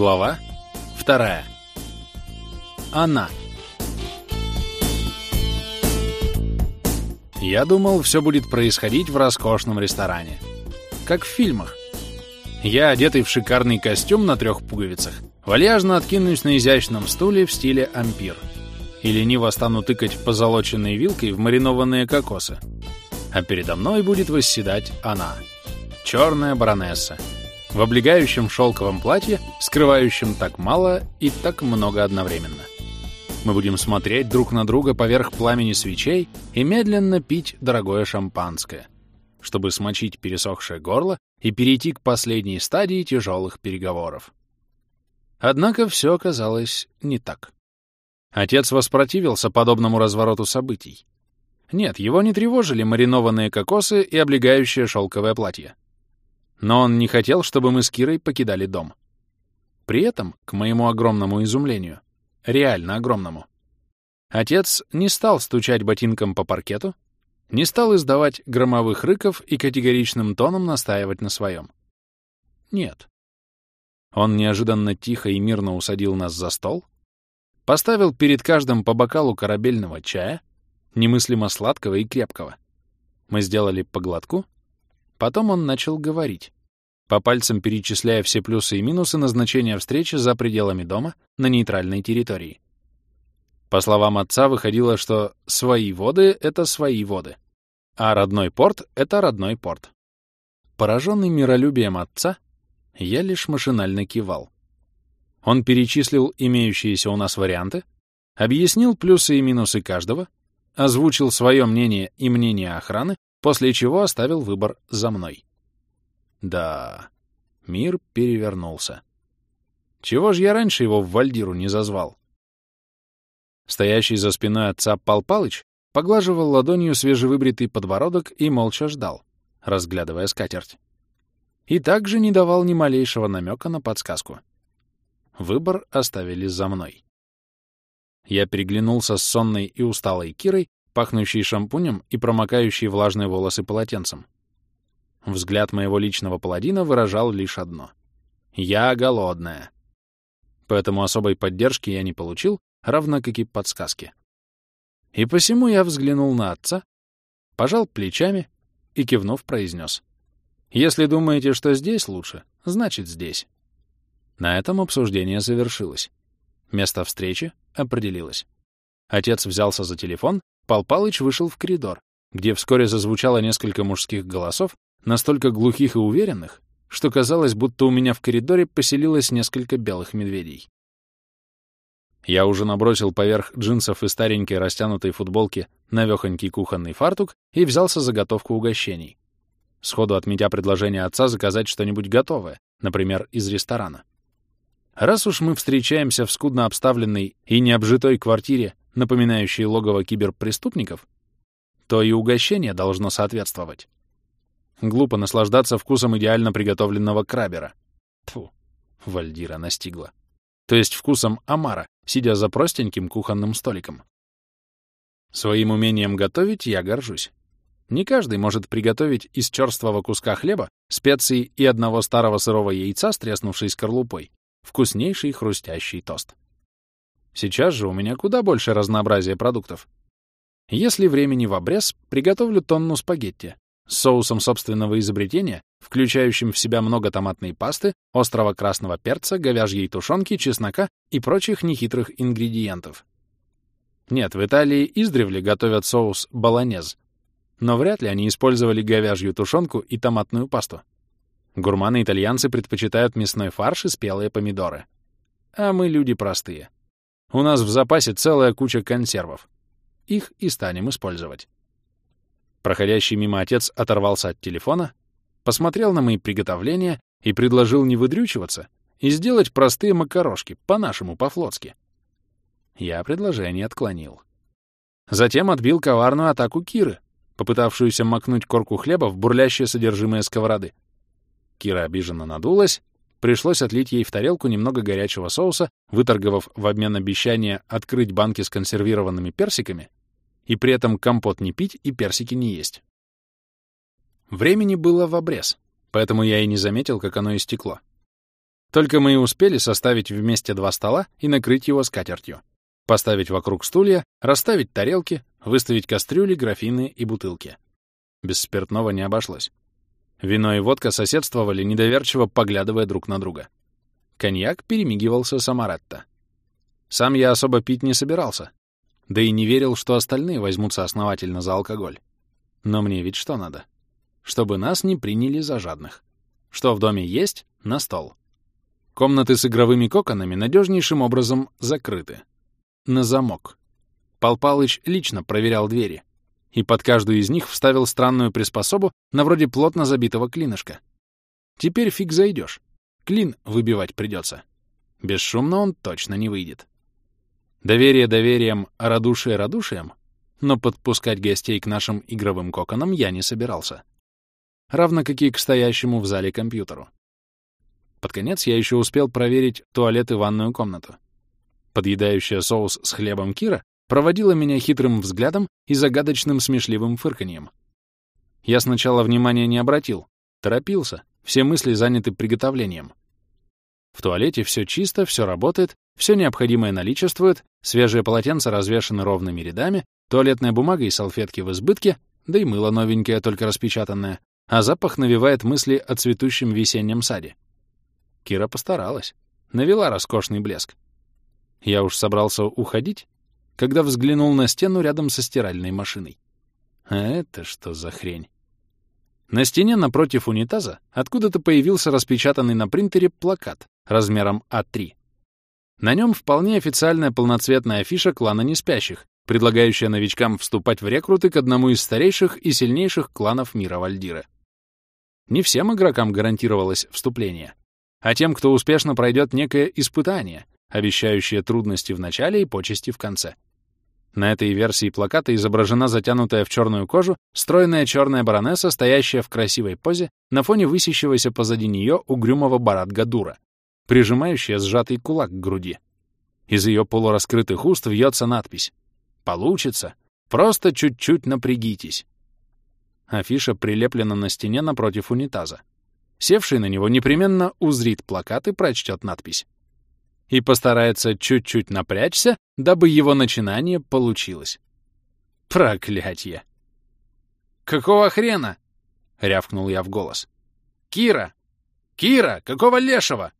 Глава вторая. Она. Я думал, все будет происходить в роскошном ресторане. Как в фильмах. Я, одетый в шикарный костюм на трех пуговицах, вальяжно откинусь на изящном стуле в стиле ампир. И лениво стану тыкать позолоченной вилкой в маринованные кокосы. А передо мной будет восседать она. Черная баронесса в облегающем шелковом платье, скрывающем так мало и так много одновременно. Мы будем смотреть друг на друга поверх пламени свечей и медленно пить дорогое шампанское, чтобы смочить пересохшее горло и перейти к последней стадии тяжелых переговоров. Однако все оказалось не так. Отец воспротивился подобному развороту событий. Нет, его не тревожили маринованные кокосы и облегающее шелковое платье. Но он не хотел, чтобы мы с Кирой покидали дом. При этом, к моему огромному изумлению, реально огромному, отец не стал стучать ботинком по паркету, не стал издавать громовых рыков и категоричным тоном настаивать на своем. Нет. Он неожиданно тихо и мирно усадил нас за стол, поставил перед каждым по бокалу корабельного чая, немыслимо сладкого и крепкого. Мы сделали по глотку — Потом он начал говорить, по пальцам перечисляя все плюсы и минусы назначения встречи за пределами дома на нейтральной территории. По словам отца, выходило, что свои воды — это свои воды, а родной порт — это родной порт. Пораженный миролюбием отца, я лишь машинально кивал. Он перечислил имеющиеся у нас варианты, объяснил плюсы и минусы каждого, озвучил свое мнение и мнение охраны, после чего оставил выбор за мной. Да, мир перевернулся. Чего же я раньше его в Вальдиру не зазвал? Стоящий за спиной отца Пал Палыч поглаживал ладонью свежевыбритый подбородок и молча ждал, разглядывая скатерть. И также не давал ни малейшего намека на подсказку. Выбор оставили за мной. Я переглянулся с сонной и усталой Кирой пахнущий шампунем и промокающий влажные волосы полотенцем. Взгляд моего личного паладина выражал лишь одно. «Я голодная». Поэтому особой поддержки я не получил, равно как и подсказки. И посему я взглянул на отца, пожал плечами и, кивнув, произнес. «Если думаете, что здесь лучше, значит здесь». На этом обсуждение завершилось. Место встречи определилось. Отец взялся за телефон Пал Палыч вышел в коридор, где вскоре зазвучало несколько мужских голосов, настолько глухих и уверенных, что казалось, будто у меня в коридоре поселилось несколько белых медведей. Я уже набросил поверх джинсов и старенькой растянутой футболки навехонький кухонный фартук и взялся за готовку угощений. Сходу отметя предложение отца заказать что-нибудь готовое, например, из ресторана. Раз уж мы встречаемся в скудно обставленной и необжитой квартире напоминающие логово киберпреступников, то и угощение должно соответствовать. Глупо наслаждаться вкусом идеально приготовленного крабера. Тфу, Вальдира настигла. То есть вкусом омара, сидя за простеньким кухонным столиком. Своим умением готовить я горжусь. Не каждый может приготовить из черствого куска хлеба, специй и одного старого сырого яйца с скорлупой вкуснейший хрустящий тост. Сейчас же у меня куда больше разнообразия продуктов. Если времени в обрез, приготовлю тонну спагетти с соусом собственного изобретения, включающим в себя много томатной пасты, острого красного перца, говяжьей тушенки, чеснока и прочих нехитрых ингредиентов. Нет, в Италии издревле готовят соус болонез, но вряд ли они использовали говяжью тушенку и томатную пасту. Гурманы-итальянцы предпочитают мясной фарш и спелые помидоры. А мы люди простые. У нас в запасе целая куча консервов. Их и станем использовать. Проходящий мимо отец оторвался от телефона, посмотрел на мои приготовления и предложил не выдрючиваться и сделать простые макарошки, по-нашему, по-флотски. Я предложение отклонил. Затем отбил коварную атаку Киры, попытавшуюся макнуть корку хлеба в бурлящее содержимое сковороды. Кира обиженно надулась Пришлось отлить ей в тарелку немного горячего соуса, выторговав в обмен обещания открыть банки с консервированными персиками и при этом компот не пить и персики не есть. Времени было в обрез, поэтому я и не заметил, как оно истекло. Только мы и успели составить вместе два стола и накрыть его скатертью. Поставить вокруг стулья, расставить тарелки, выставить кастрюли, графины и бутылки. Без спиртного не обошлось. Вино и водка соседствовали, недоверчиво поглядывая друг на друга. Коньяк перемигивался с амаретто. Сам я особо пить не собирался, да и не верил, что остальные возьмутся основательно за алкоголь. Но мне ведь что надо? Чтобы нас не приняли за жадных. Что в доме есть — на стол. Комнаты с игровыми коконами надежнейшим образом закрыты. На замок. Пал Палыч лично проверял двери и под каждую из них вставил странную приспособу на вроде плотно забитого клинышка. Теперь фиг зайдешь. Клин выбивать придется. Бесшумно он точно не выйдет. Доверие доверием, а радушие радушием, но подпускать гостей к нашим игровым коконам я не собирался. Равно как и к стоящему в зале компьютеру. Под конец я еще успел проверить туалет и ванную комнату. Подъедающая соус с хлебом Кира проводила меня хитрым взглядом и загадочным смешливым фырканьем. Я сначала внимания не обратил, торопился, все мысли заняты приготовлением. В туалете все чисто, все работает, все необходимое наличествует, свежие полотенца развешаны ровными рядами, туалетная бумага и салфетки в избытке, да и мыло новенькое, только распечатанное, а запах навевает мысли о цветущем весеннем саде. Кира постаралась, навела роскошный блеск. Я уж собрался уходить, когда взглянул на стену рядом со стиральной машиной. А это что за хрень? На стене напротив унитаза откуда-то появился распечатанный на принтере плакат размером А3. На нем вполне официальная полноцветная афиша клана Неспящих, предлагающая новичкам вступать в рекруты к одному из старейших и сильнейших кланов мира Вальдира. Не всем игрокам гарантировалось вступление, а тем, кто успешно пройдет некое испытание, обещающее трудности в начале и почести в конце. На этой версии плаката изображена затянутая в черную кожу стройная черная баронесса, стоящая в красивой позе на фоне высящегося позади нее угрюмого Барат-Гадура, прижимающая сжатый кулак к груди. Из ее полураскрытых уст вьется надпись «Получится! Просто чуть-чуть напрягитесь!» Афиша прилеплена на стене напротив унитаза. Севший на него непременно узрит плакат и прочтет надпись и постарается чуть-чуть напрячься, дабы его начинание получилось. Проклятье! «Какого хрена?» — рявкнул я в голос. «Кира! Кира! Какого лешего?»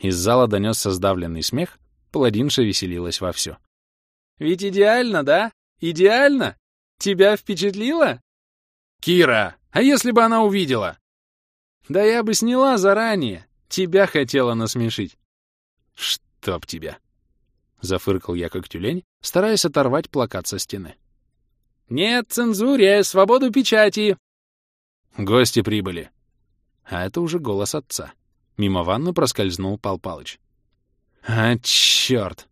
Из зала донесся сдавленный смех, паладинша веселилась вовсю. «Ведь идеально, да? Идеально? Тебя впечатлило?» «Кира! А если бы она увидела?» «Да я бы сняла заранее. Тебя хотела насмешить. «Чтоб тебя!» — зафыркал я как тюлень, стараясь оторвать плакат со стены. «Нет цензуре! Свободу печати!» Гости прибыли. А это уже голос отца. Мимо ванны проскользнул Пал Палыч. «А, чёрт!»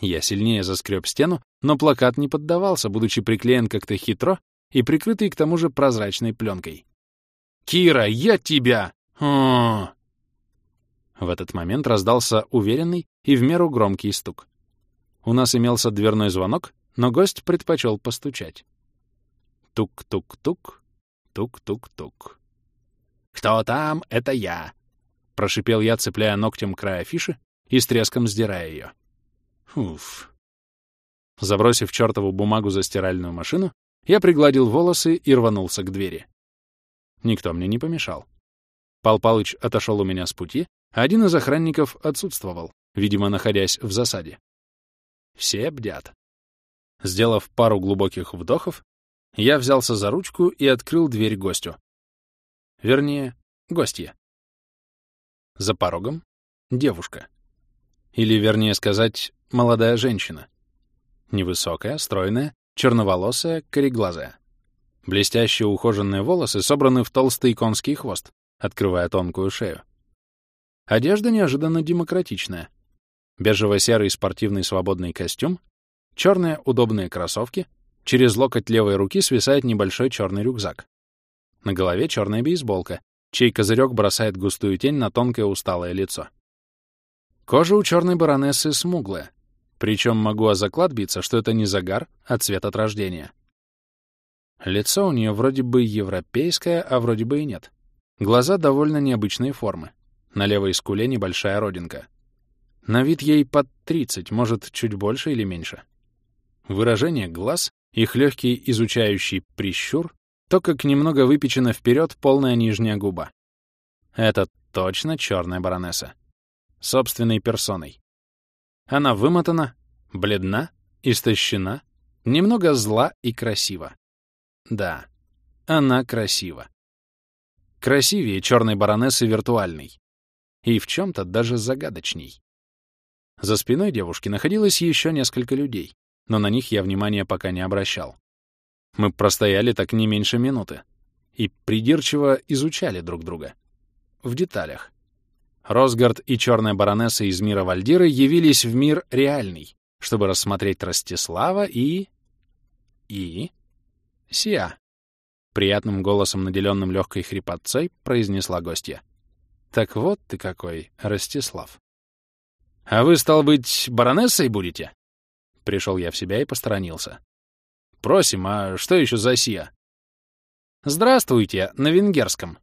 Я сильнее заскреб стену, но плакат не поддавался, будучи приклеен как-то хитро и прикрытый к тому же прозрачной пленкой. «Кира, я тебя!» О, в этот момент раздался уверенный и в меру громкий стук. У нас имелся дверной звонок, но гость предпочел постучать. Тук-тук-тук, тук-тук-тук. «Кто там? Это я!» — прошипел я, цепляя ногтем край афиши и с треском сдирая ее. Уф. Забросив чертову бумагу за стиральную машину, я пригладил волосы и рванулся к двери. Никто мне не помешал. Пал Палыч отошел у меня с пути, один из охранников отсутствовал, видимо, находясь в засаде. Все бдят. Сделав пару глубоких вдохов, я взялся за ручку и открыл дверь гостю. Вернее, гостья. За порогом — девушка. Или, вернее сказать, молодая женщина. Невысокая, стройная, черноволосая, кореглазая. Блестящие ухоженные волосы собраны в толстый конский хвост, открывая тонкую шею. Одежда неожиданно демократичная. Бежево-серый спортивный свободный костюм, черные удобные кроссовки, через локоть левой руки свисает небольшой черный рюкзак. На голове черная бейсболка, чей козырек бросает густую тень на тонкое усталое лицо. Кожа у черной баронессы смуглая, причем могу о заклад биться, что это не загар, а цвет от рождения. Лицо у нее вроде бы европейское, а вроде бы и нет. Глаза довольно необычной формы На левой скуле небольшая родинка. На вид ей под 30, может, чуть больше или меньше. Выражение глаз, их легкий изучающий прищур, то, как немного выпечена вперед полная нижняя губа. Это точно черная баронесса. Собственной персоной. Она вымотана, бледна, истощена, немного зла и красива. Да, она красива. Красивее черной баронессы виртуальной. И в чем-то даже загадочней. За спиной девушки находилось еще несколько людей, но на них я внимания пока не обращал. Мы простояли так не меньше минуты и придирчиво изучали друг друга. В деталях. Росгард и черная баронесса из мира Вальдиры явились в мир реальный, чтобы рассмотреть Ростислава и... и... Сиа. Приятным голосом, наделенным легкой хрипотцой, произнесла гостья. «Так вот ты какой, Ростислав». «А вы, стал быть, баронессой будете?» Пришел я в себя и посторонился. «Просим, а что еще за сия?» «Здравствуйте, на венгерском»,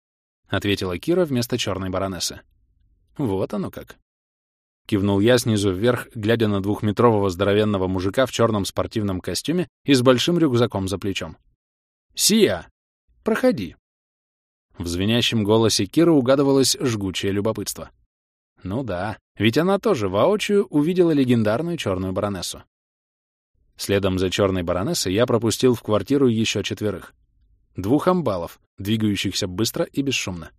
— ответила Кира вместо черной баронессы. «Вот оно как». Кивнул я снизу вверх, глядя на двухметрового здоровенного мужика в черном спортивном костюме и с большим рюкзаком за плечом. «Сия! Проходи!» В звенящем голосе Киры угадывалось жгучее любопытство. Ну да, ведь она тоже воочию увидела легендарную черную баронессу. Следом за черной баронессой я пропустил в квартиру еще четверых. Двух амбалов, двигающихся быстро и бесшумно.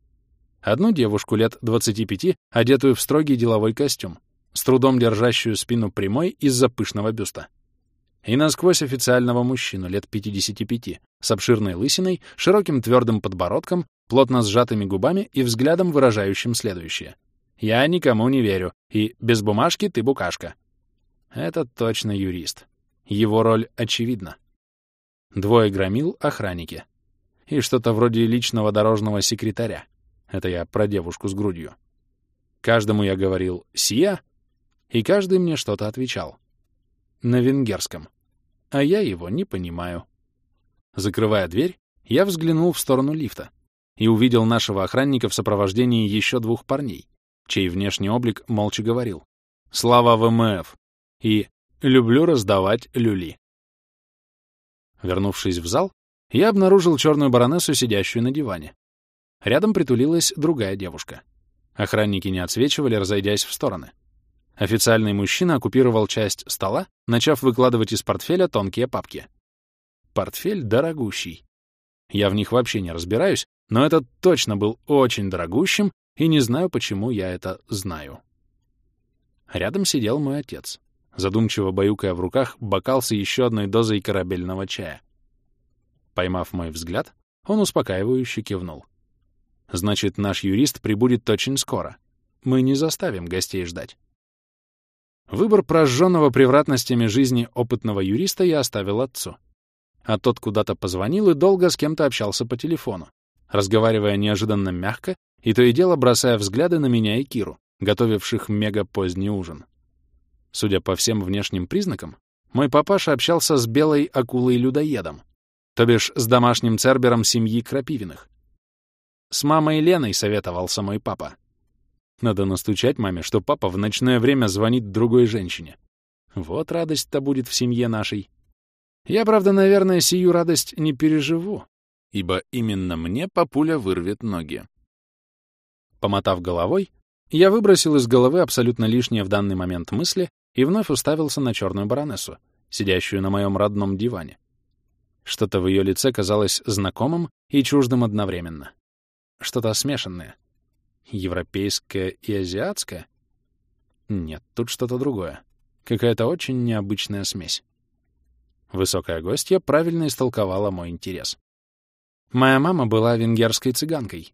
Одну девушку лет 25, одетую в строгий деловой костюм, с трудом держащую спину прямой из-за пышного бюста. И насквозь официального мужчину лет 55, с обширной лысиной, широким твердым подбородком, плотно сжатыми губами и взглядом, выражающим следующее. «Я никому не верю, и без бумажки ты букашка». Это точно юрист. Его роль очевидна. Двое громил — охранники. И что-то вроде личного дорожного секретаря. Это я про девушку с грудью. Каждому я говорил «Сия», и каждый мне что-то отвечал. На венгерском. А я его не понимаю. Закрывая дверь, я взглянул в сторону лифта и увидел нашего охранника в сопровождении еще двух парней, чей внешний облик молча говорил «Слава ВМФ!» и «Люблю раздавать люли». Вернувшись в зал, я обнаружил черную баронессу, сидящую на диване. Рядом притулилась другая девушка. Охранники не отсвечивали, разойдясь в стороны. Официальный мужчина оккупировал часть стола, начав выкладывать из портфеля тонкие папки. Портфель дорогущий. Я в них вообще не разбираюсь, но этот точно был очень дорогущим, и не знаю, почему я это знаю. Рядом сидел мой отец, задумчиво баюкая в руках бокал с еще одной дозой корабельного чая. Поймав мой взгляд, он успокаивающе кивнул. Значит, наш юрист прибудет очень скоро. Мы не заставим гостей ждать. Выбор прожженного превратностями жизни опытного юриста я оставил отцу. А тот куда-то позвонил и долго с кем-то общался по телефону, разговаривая неожиданно мягко и то и дело бросая взгляды на меня и Киру, готовивших мега поздний ужин. Судя по всем внешним признакам, мой папаша общался с белой акулой-людоедом, то бишь с домашним цербером семьи Крапивиных. С мамой Леной советовался мой папа. Надо настучать маме, что папа в ночное время звонит другой женщине. Вот радость-то будет в семье нашей. Я, правда, наверное, сию радость не переживу, ибо именно мне папуля вырвет ноги. Помотав головой, я выбросил из головы абсолютно лишние в данный момент мысли и вновь уставился на черную баронессу, сидящую на моем родном диване. Что-то в ее лице казалось знакомым и чуждым одновременно. Что-то смешанное. Европейское и азиатское? Нет, тут что-то другое. Какая-то очень необычная смесь. Высокая гостья правильно истолковала мой интерес. Моя мама была венгерской цыганкой.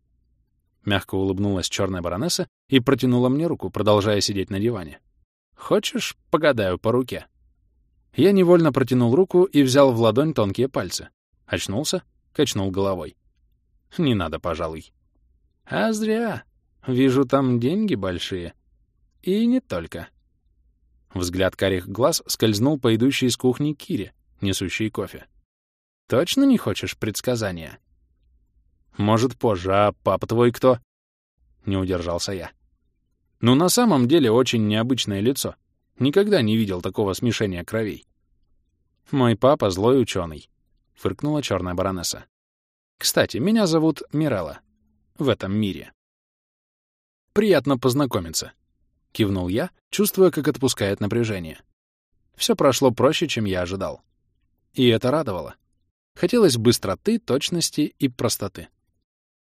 Мягко улыбнулась черная баронесса и протянула мне руку, продолжая сидеть на диване. «Хочешь, погадаю по руке?» Я невольно протянул руку и взял в ладонь тонкие пальцы. Очнулся, качнул головой. «Не надо, пожалуй». А зря. Вижу там деньги большие. И не только. Взгляд карих глаз скользнул по идущей из кухни Кире, несущей кофе. Точно не хочешь предсказания? Может, позже, а папа твой кто? — не удержался я. «Ну, на самом деле, очень необычное лицо. Никогда не видел такого смешения кровей». «Мой папа — злой ученый», — фыркнула черная баронесса. «Кстати, меня зовут Мирелла. В этом мире». «Приятно познакомиться», — кивнул я, чувствуя, как отпускает напряжение. Все прошло проще, чем я ожидал. И это радовало. Хотелось быстроты, точности и простоты.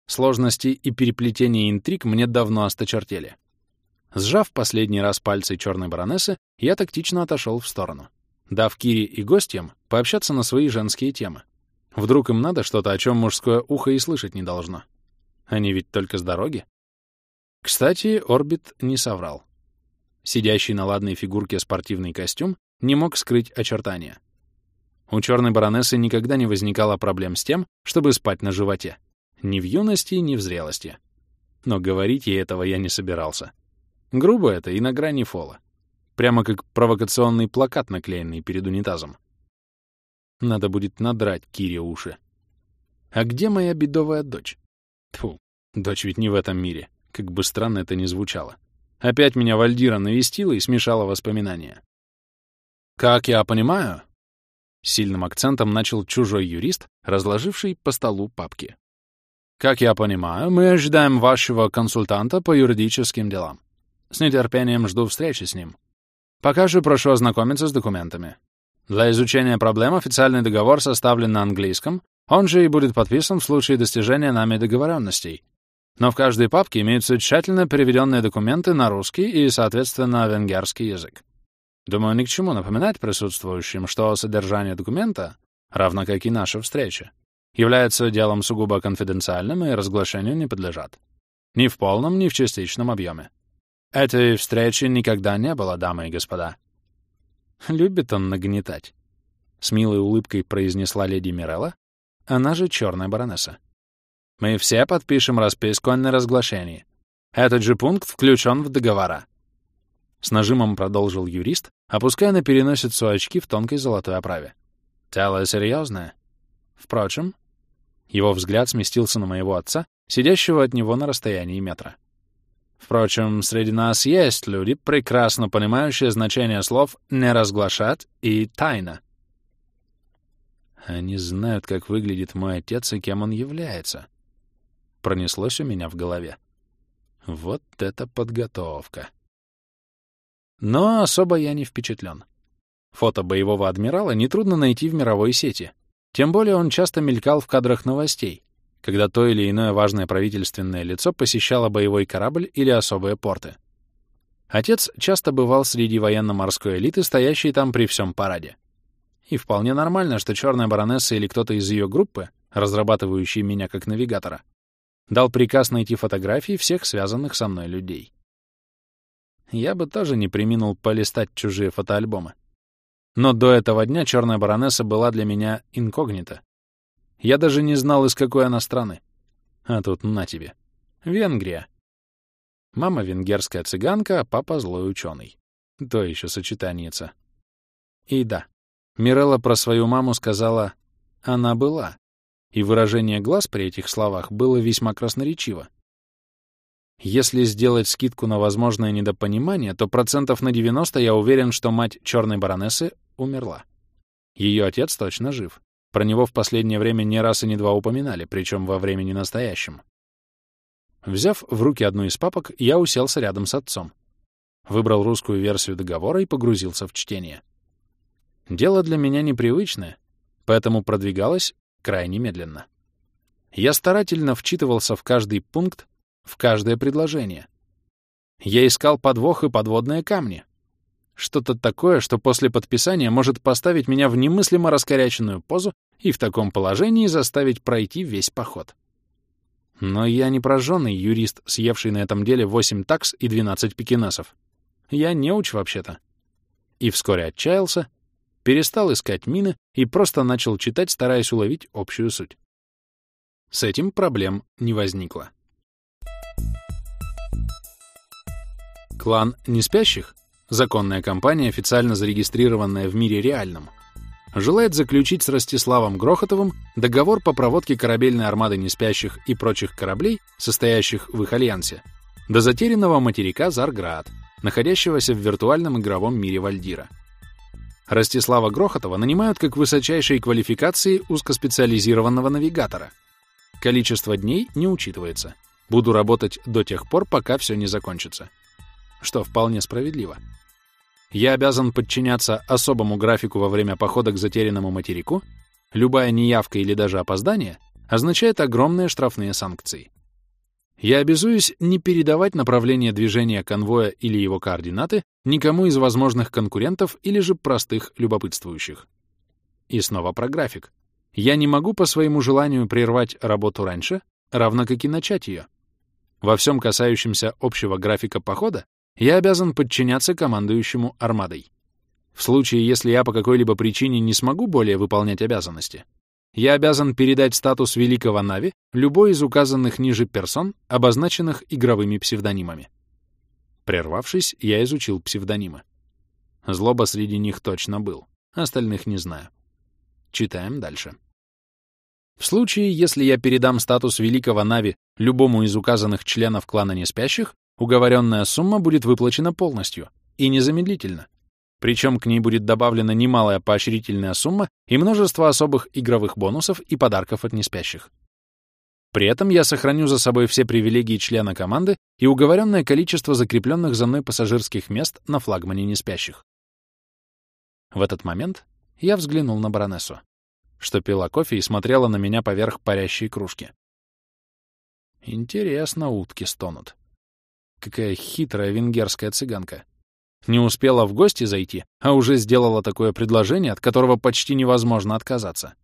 Сложности и переплетения интриг мне давно осточертели. Сжав последний раз пальцы черной баронессы, я тактично отошел в сторону, дав Кире и гостям пообщаться на свои женские темы. Вдруг им надо что-то, о чем мужское ухо и слышать не должно. Они ведь только с дороги. Кстати, Орбит не соврал. Сидящий на ладной фигурке спортивный костюм не мог скрыть очертания. У черной баронессы никогда не возникало проблем с тем, чтобы спать на животе. Ни в юности, ни в зрелости. Но говорить ей этого я не собирался. Грубо это и на грани фола. Прямо как провокационный плакат, наклеенный перед унитазом. Надо будет надрать Кире уши. А где моя бедовая дочь? Тьфу, дочь ведь не в этом мире, как бы странно это ни звучало. Опять меня Вальдира навестила и смешала воспоминания. «Как я понимаю...» Сильным акцентом начал чужой юрист, разложивший по столу папки. «Как я понимаю, мы ожидаем вашего консультанта по юридическим делам. С нетерпением жду встречи с ним. Пока же прошу ознакомиться с документами. Для изучения проблем официальный договор составлен на английском, он же и будет подписан в случае достижения нами договоренностей. Но в каждой папке имеются тщательно переведенные документы на русский и, соответственно, венгерский язык. Думаю, ни к чему напоминать присутствующим, что содержание документа, равно как и наша встреча, является делом сугубо конфиденциальным и разглашению не подлежат. Ни в полном, ни в частичном объеме. Этой встречи никогда не было, дамы и господа. Любит он нагнетать. С милой улыбкой произнесла леди Мирелла, она же черная баронесса. Мы все подпишем расписку о неразглашении. Этот же пункт включен в договора. С нажимом продолжил юрист, опуская на переносицу очки в тонкой золотой оправе. Тело серьезное. Впрочем, его взгляд сместился на моего отца, сидящего от него на расстоянии метра. Впрочем, среди нас есть люди, прекрасно понимающие значение слов «не разглашать» и «тайна». Они знают, как выглядит мой отец и кем он является. Пронеслось у меня в голове. Вот это подготовка. Но особо я не впечатлен. Фото боевого адмирала нетрудно найти в мировой сети. Тем более он часто мелькал в кадрах новостей, когда то или иное важное правительственное лицо посещало боевой корабль или особые порты. Отец часто бывал среди военно-морской элиты, стоящей там при всем параде. И вполне нормально, что черная баронесса или кто-то из ее группы, разрабатывающий меня как навигатора, дал приказ найти фотографии всех связанных со мной людей. Я бы тоже не приминул полистать чужие фотоальбомы. Но до этого дня черная баронесса была для меня инкогнито. Я даже не знал, из какой она страны. А тут на тебе. Венгрия. Мама венгерская цыганка, а папа злой ученый. То еще сочетаница. И да, Мирелла про свою маму сказала «она была», и выражение глаз при этих словах было весьма красноречиво. Если сделать скидку на возможное недопонимание, то процентов на 90 я уверен, что мать черной баронессы умерла. Ее отец точно жив. Про него в последнее время не раз и не два упоминали, причем во времени настоящем. Взяв в руки одну из папок, я уселся рядом с отцом. Выбрал русскую версию договора и погрузился в чтение. Дело для меня непривычное, поэтому продвигалось крайне медленно. Я старательно вчитывался в каждый пункт, в каждое предложение. Я искал подвох и подводные камни. Что-то такое, что после подписания может поставить меня в немыслимо раскоряченную позу и в таком положении заставить пройти весь поход. Но я не прожженный юрист, съевший на этом деле 8 такс и 12 пекинесов. Я не уч вообще-то. И вскоре отчаялся, перестал искать мины и просто начал читать, стараясь уловить общую суть. С этим проблем не возникло. Клан Неспящих, законная компания, официально зарегистрированная в мире реальном, желает заключить с Ростиславом Грохотовым договор по проводке корабельной армады Неспящих и прочих кораблей, состоящих в их альянсе, до затерянного материка Зарград, находящегося в виртуальном игровом мире Вальдира. Ростислава Грохотова нанимают как высочайшей квалификации узкоспециализированного навигатора. Количество дней не учитывается. Буду работать до тех пор, пока все не закончится. Что вполне справедливо. Я обязан подчиняться особому графику во время похода к затерянному материку. Любая неявка или даже опоздание означает огромные штрафные санкции. Я обязуюсь не передавать направление движения конвоя или его координаты никому из возможных конкурентов или же простых любопытствующих. И снова про график. Я не могу по своему желанию прервать работу раньше, равно как и начать ее. Во всем касающемся общего графика похода я обязан подчиняться командующему армадой. В случае, если я по какой-либо причине не смогу более выполнять обязанности, я обязан передать статус Великого Нави любой из указанных ниже персон, обозначенных игровыми псевдонимами. Прервавшись, я изучил псевдонимы. Злоба среди них точно был, остальных не знаю. Читаем дальше. В случае, если я передам статус Великого Нави любому из указанных членов клана Неспящих, уговоренная сумма будет выплачена полностью и незамедлительно. Причем к ней будет добавлена немалая поощрительная сумма и множество особых игровых бонусов и подарков от неспящих. При этом я сохраню за собой все привилегии члена команды и уговоренное количество закрепленных за мной пассажирских мест на флагмане неспящих. В этот момент я взглянул на баронессу, что пила кофе и смотрела на меня поверх парящей кружки. Интересно, утки стонут. Какая хитрая венгерская цыганка. Не успела в гости зайти, а уже сделала такое предложение, от которого почти невозможно отказаться.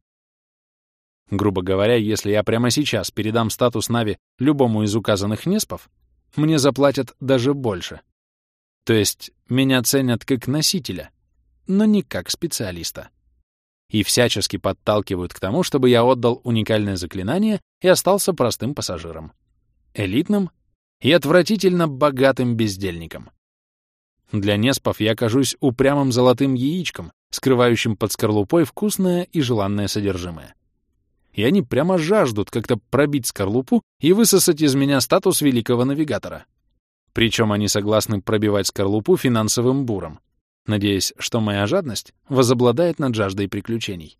Грубо говоря, если я прямо сейчас передам статус Нави любому из указанных неспов, мне заплатят даже больше. То есть меня ценят как носителя, но не как специалиста. И всячески подталкивают к тому, чтобы я отдал уникальное заклинание и остался простым пассажиром. Элитным и отвратительно богатым бездельником. Для неспов я кажусь упрямым золотым яичком, скрывающим под скорлупой вкусное и желанное содержимое. И они прямо жаждут как-то пробить скорлупу и высосать из меня статус великого навигатора. Причем они согласны пробивать скорлупу финансовым буром, надеясь, что моя жадность возобладает над жаждой приключений.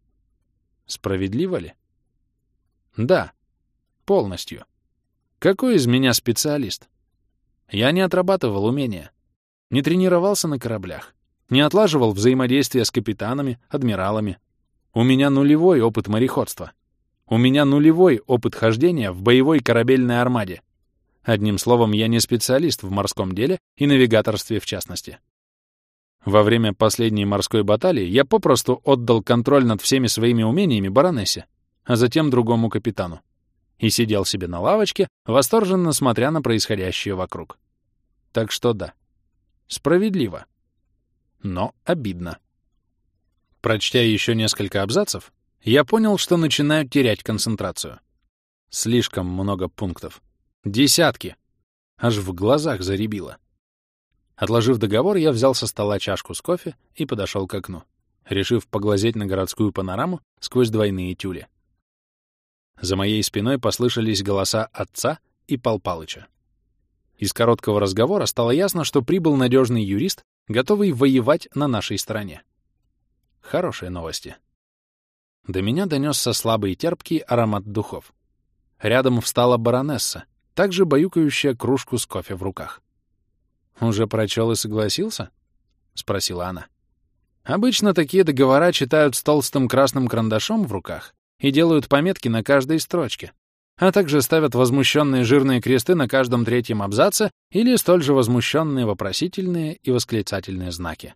Справедливо ли? Да, полностью. Какой из меня специалист? Я не отрабатывал умения, не тренировался на кораблях, не отлаживал взаимодействия с капитанами, адмиралами. У меня нулевой опыт мореходства. У меня нулевой опыт хождения в боевой корабельной армаде. Одним словом, я не специалист в морском деле и навигаторстве в частности. Во время последней морской баталии я попросту отдал контроль над всеми своими умениями баронессе, а затем другому капитану. И сидел себе на лавочке, восторженно смотря на происходящее вокруг. Так что да, Справедливо. Но обидно. Прочтя еще несколько абзацев, я понял, что начинаю терять концентрацию. Слишком много пунктов. Десятки. Аж в глазах заребило. Отложив договор, я взял со стола чашку с кофе и подошел к окну, решив поглазеть на городскую панораму сквозь двойные тюли. За моей спиной послышались голоса отца и Пал Палыча. Из короткого разговора стало ясно, что прибыл надежный юрист, готовый воевать на нашей стороне. Хорошие новости. До меня донесся слабый терпкий аромат духов. Рядом встала баронесса, также баюкающая кружку с кофе в руках. «Уже прочел и согласился?» — спросила она. «Обычно такие договора читают с толстым красным карандашом в руках и делают пометки на каждой строчке, а также ставят возмущенные жирные кресты на каждом третьем абзаце или столь же возмущенные вопросительные и восклицательные знаки.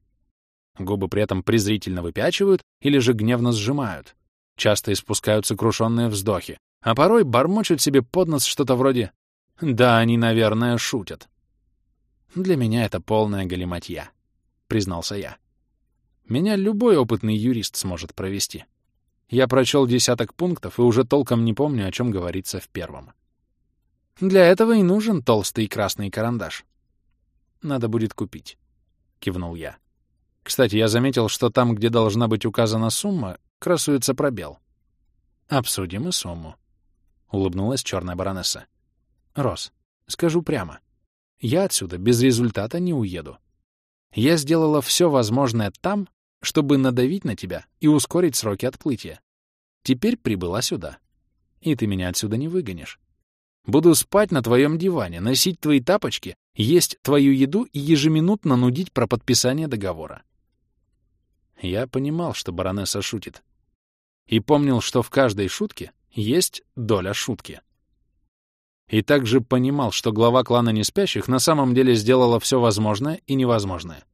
Губы при этом презрительно выпячивают или же гневно сжимают. Часто испускают сокрушенные вздохи, а порой бормочут себе под нос что-то вроде «Да, они, наверное, шутят». «Для меня это полная галиматья», — признался я. «Меня любой опытный юрист сможет провести». Я прочел десяток пунктов и уже толком не помню, о чем говорится в первом. Для этого и нужен толстый красный карандаш. Надо будет купить, — кивнул я. Кстати, я заметил, что там, где должна быть указана сумма, красуется пробел. Обсудим и сумму, — улыбнулась черная баронесса. Рос, скажу прямо. я отсюда без результата не уеду. Я сделала все возможное там, чтобы надавить на тебя и ускорить сроки отплытия. Теперь прибыла сюда. И ты меня отсюда не выгонишь. Буду спать на твоем диване, носить твои тапочки, есть твою еду и ежеминутно нудить про подписание договора. Я понимал, что баронесса шутит. И помнил, что в каждой шутке есть доля шутки. И также понимал, что глава клана Неспящих на самом деле сделала все возможное и невозможное.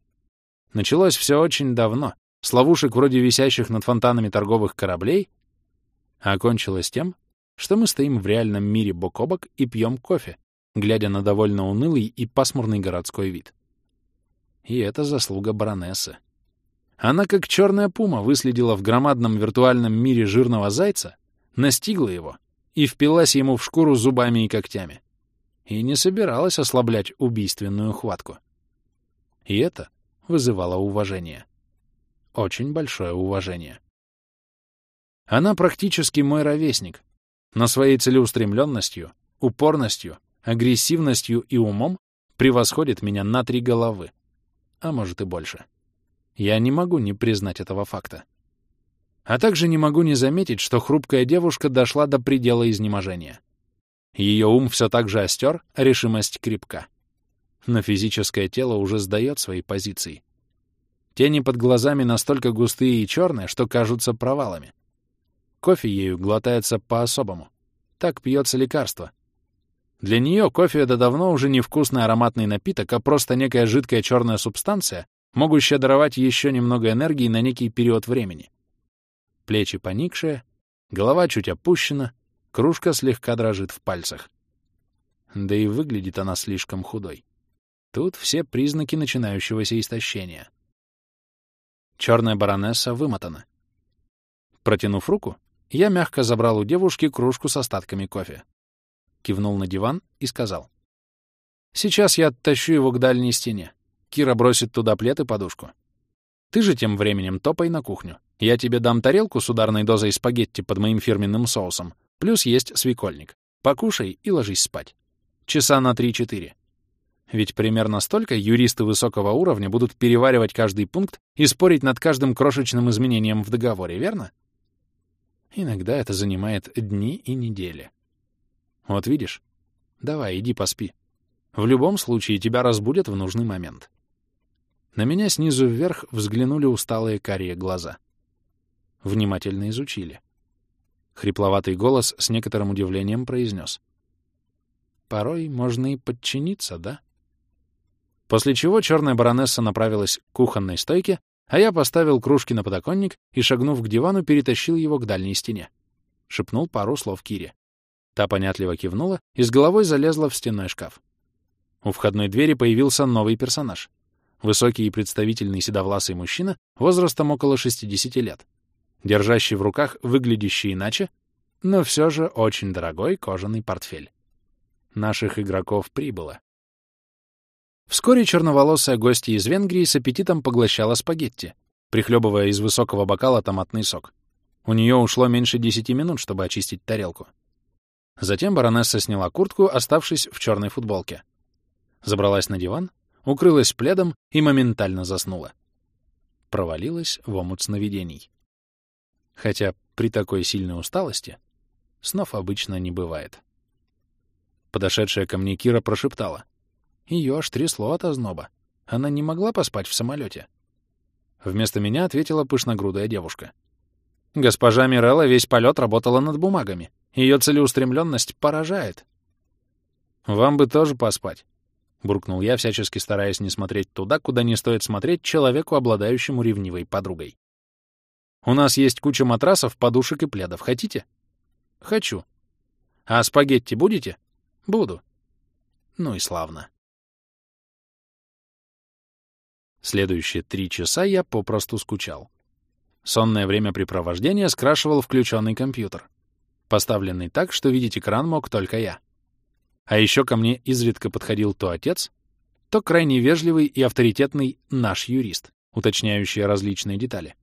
Началось все очень давно, с ловушек вроде висящих над фонтанами торговых кораблей, а окончилось тем, что мы стоим в реальном мире бок о бок и пьем кофе, глядя на довольно унылый и пасмурный городской вид. И это заслуга баронессы. Она, как черная пума, выследила в громадном виртуальном мире жирного зайца, настигла его и впилась ему в шкуру зубами и когтями. И не собиралась ослаблять убийственную хватку. И это вызывало уважение. Очень большое уважение. Она практически мой ровесник, но своей целеустремленностью, упорностью, агрессивностью и умом превосходит меня на три головы, а может и больше. Я не могу не признать этого факта. А также не могу не заметить, что хрупкая девушка дошла до предела изнеможения. Ее ум все так же остер, а решимость крепка. Но физическое тело уже сдает свои позиции. Тени под глазами настолько густые и черные, что кажутся провалами. Кофе ею глотается по-особому. Так пьется лекарство. Для нее кофе — это давно уже не вкусный ароматный напиток, а просто некая жидкая черная субстанция, могущая даровать еще немного энергии на некий период времени. Плечи поникшие, голова чуть опущена, кружка слегка дрожит в пальцах. Да и выглядит она слишком худой. Тут все признаки начинающегося истощения. Черная баронесса вымотана. Протянув руку, я мягко забрал у девушки кружку с остатками кофе. Кивнул на диван и сказал. «Сейчас я оттащу его к дальней стене. Кира бросит туда плед и подушку. Ты же тем временем топай на кухню. Я тебе дам тарелку с ударной дозой спагетти под моим фирменным соусом, плюс есть свекольник. Покушай и ложись спать. Часа на 3-4. Ведь примерно столько юристы высокого уровня будут переваривать каждый пункт и спорить над каждым крошечным изменением в договоре, верно? Иногда это занимает дни и недели. Вот видишь? Давай, иди поспи. В любом случае тебя разбудят в нужный момент. На меня снизу вверх взглянули усталые карие глаза. Внимательно изучили. Хрипловатый голос с некоторым удивлением произнес. «Порой можно и подчиниться, да?» После чего черная баронесса направилась к кухонной стойке, а я поставил кружки на подоконник и, шагнув к дивану, перетащил его к дальней стене. Шепнул пару слов Кире. Та понятливо кивнула и с головой залезла в стенной шкаф. У входной двери появился новый персонаж. Высокий и представительный седовласый мужчина возрастом около 60 лет, держащий в руках выглядящий иначе, но все же очень дорогой кожаный портфель. Наших игроков прибыло. Вскоре черноволосая гостья из Венгрии с аппетитом поглощала спагетти, прихлебывая из высокого бокала томатный сок. У нее ушло меньше десяти минут, чтобы очистить тарелку. Затем баронесса сняла куртку, оставшись в черной футболке. Забралась на диван, укрылась пледом и моментально заснула. Провалилась в омут сновидений. Хотя при такой сильной усталости снов обычно не бывает. Подошедшая ко мне Кира прошептала. Ее аж трясло от озноба. Она не могла поспать в самолете. Вместо меня ответила пышногрудая девушка. Госпожа Мирелла весь полет работала над бумагами. Ее целеустремленность поражает. Вам бы тоже поспать, — буркнул я, всячески стараясь не смотреть туда, куда не стоит смотреть человеку, обладающему ревнивой подругой. «У нас есть куча матрасов, подушек и пледов. Хотите?» «Хочу». «А спагетти будете?» «Буду». Ну и славно. Следующие три часа я попросту скучал. Сонное времяпрепровождение скрашивал включенный компьютер, поставленный так, что видеть экран мог только я. А еще ко мне изредка подходил то отец, то крайне вежливый и авторитетный наш юрист, уточняющий различные детали.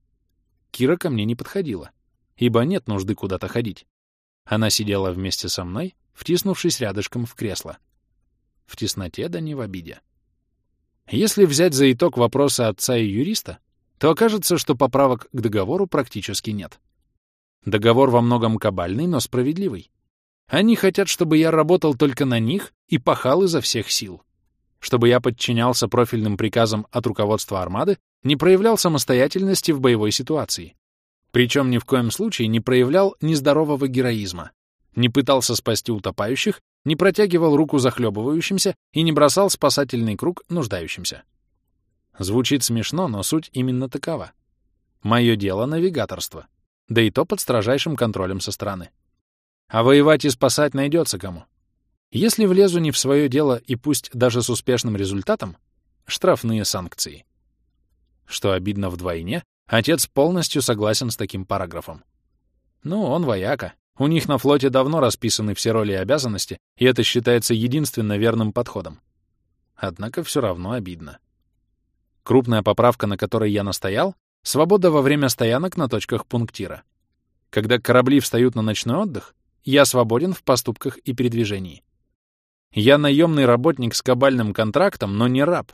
Кира ко мне не подходила, ибо нет нужды куда-то ходить. Она сидела вместе со мной, втиснувшись рядышком в кресло. в тесноте да не в обиде. Если взять за итог вопросы отца и юриста, то окажется, что поправок к договору практически нет. Договор во многом кабальный, но справедливый. Они хотят, чтобы я работал только на них и пахал изо всех сил. Чтобы я подчинялся профильным приказам от руководства армады, не проявлял самостоятельности в боевой ситуации. Причем ни в коем случае не проявлял нездорового героизма, не пытался спасти утопающих, не протягивал руку захлебывающимся и не бросал спасательный круг нуждающимся. Звучит смешно, но суть именно такова. Мое дело — навигаторство, да и то под строжайшим контролем со стороны. А воевать и спасать найдется кому. Если влезу не в свое дело и пусть даже с успешным результатом, штрафные санкции. Что обидно вдвойне, отец полностью согласен с таким параграфом. Ну, он вояка. У них на флоте давно расписаны все роли и обязанности, и это считается единственно верным подходом. Однако все равно обидно. Крупная поправка, на которой я настоял — свобода во время стоянок на точках пунктира. Когда корабли встают на ночной отдых, я свободен в поступках и передвижении. Я наемный работник с кабальным контрактом, но не раб.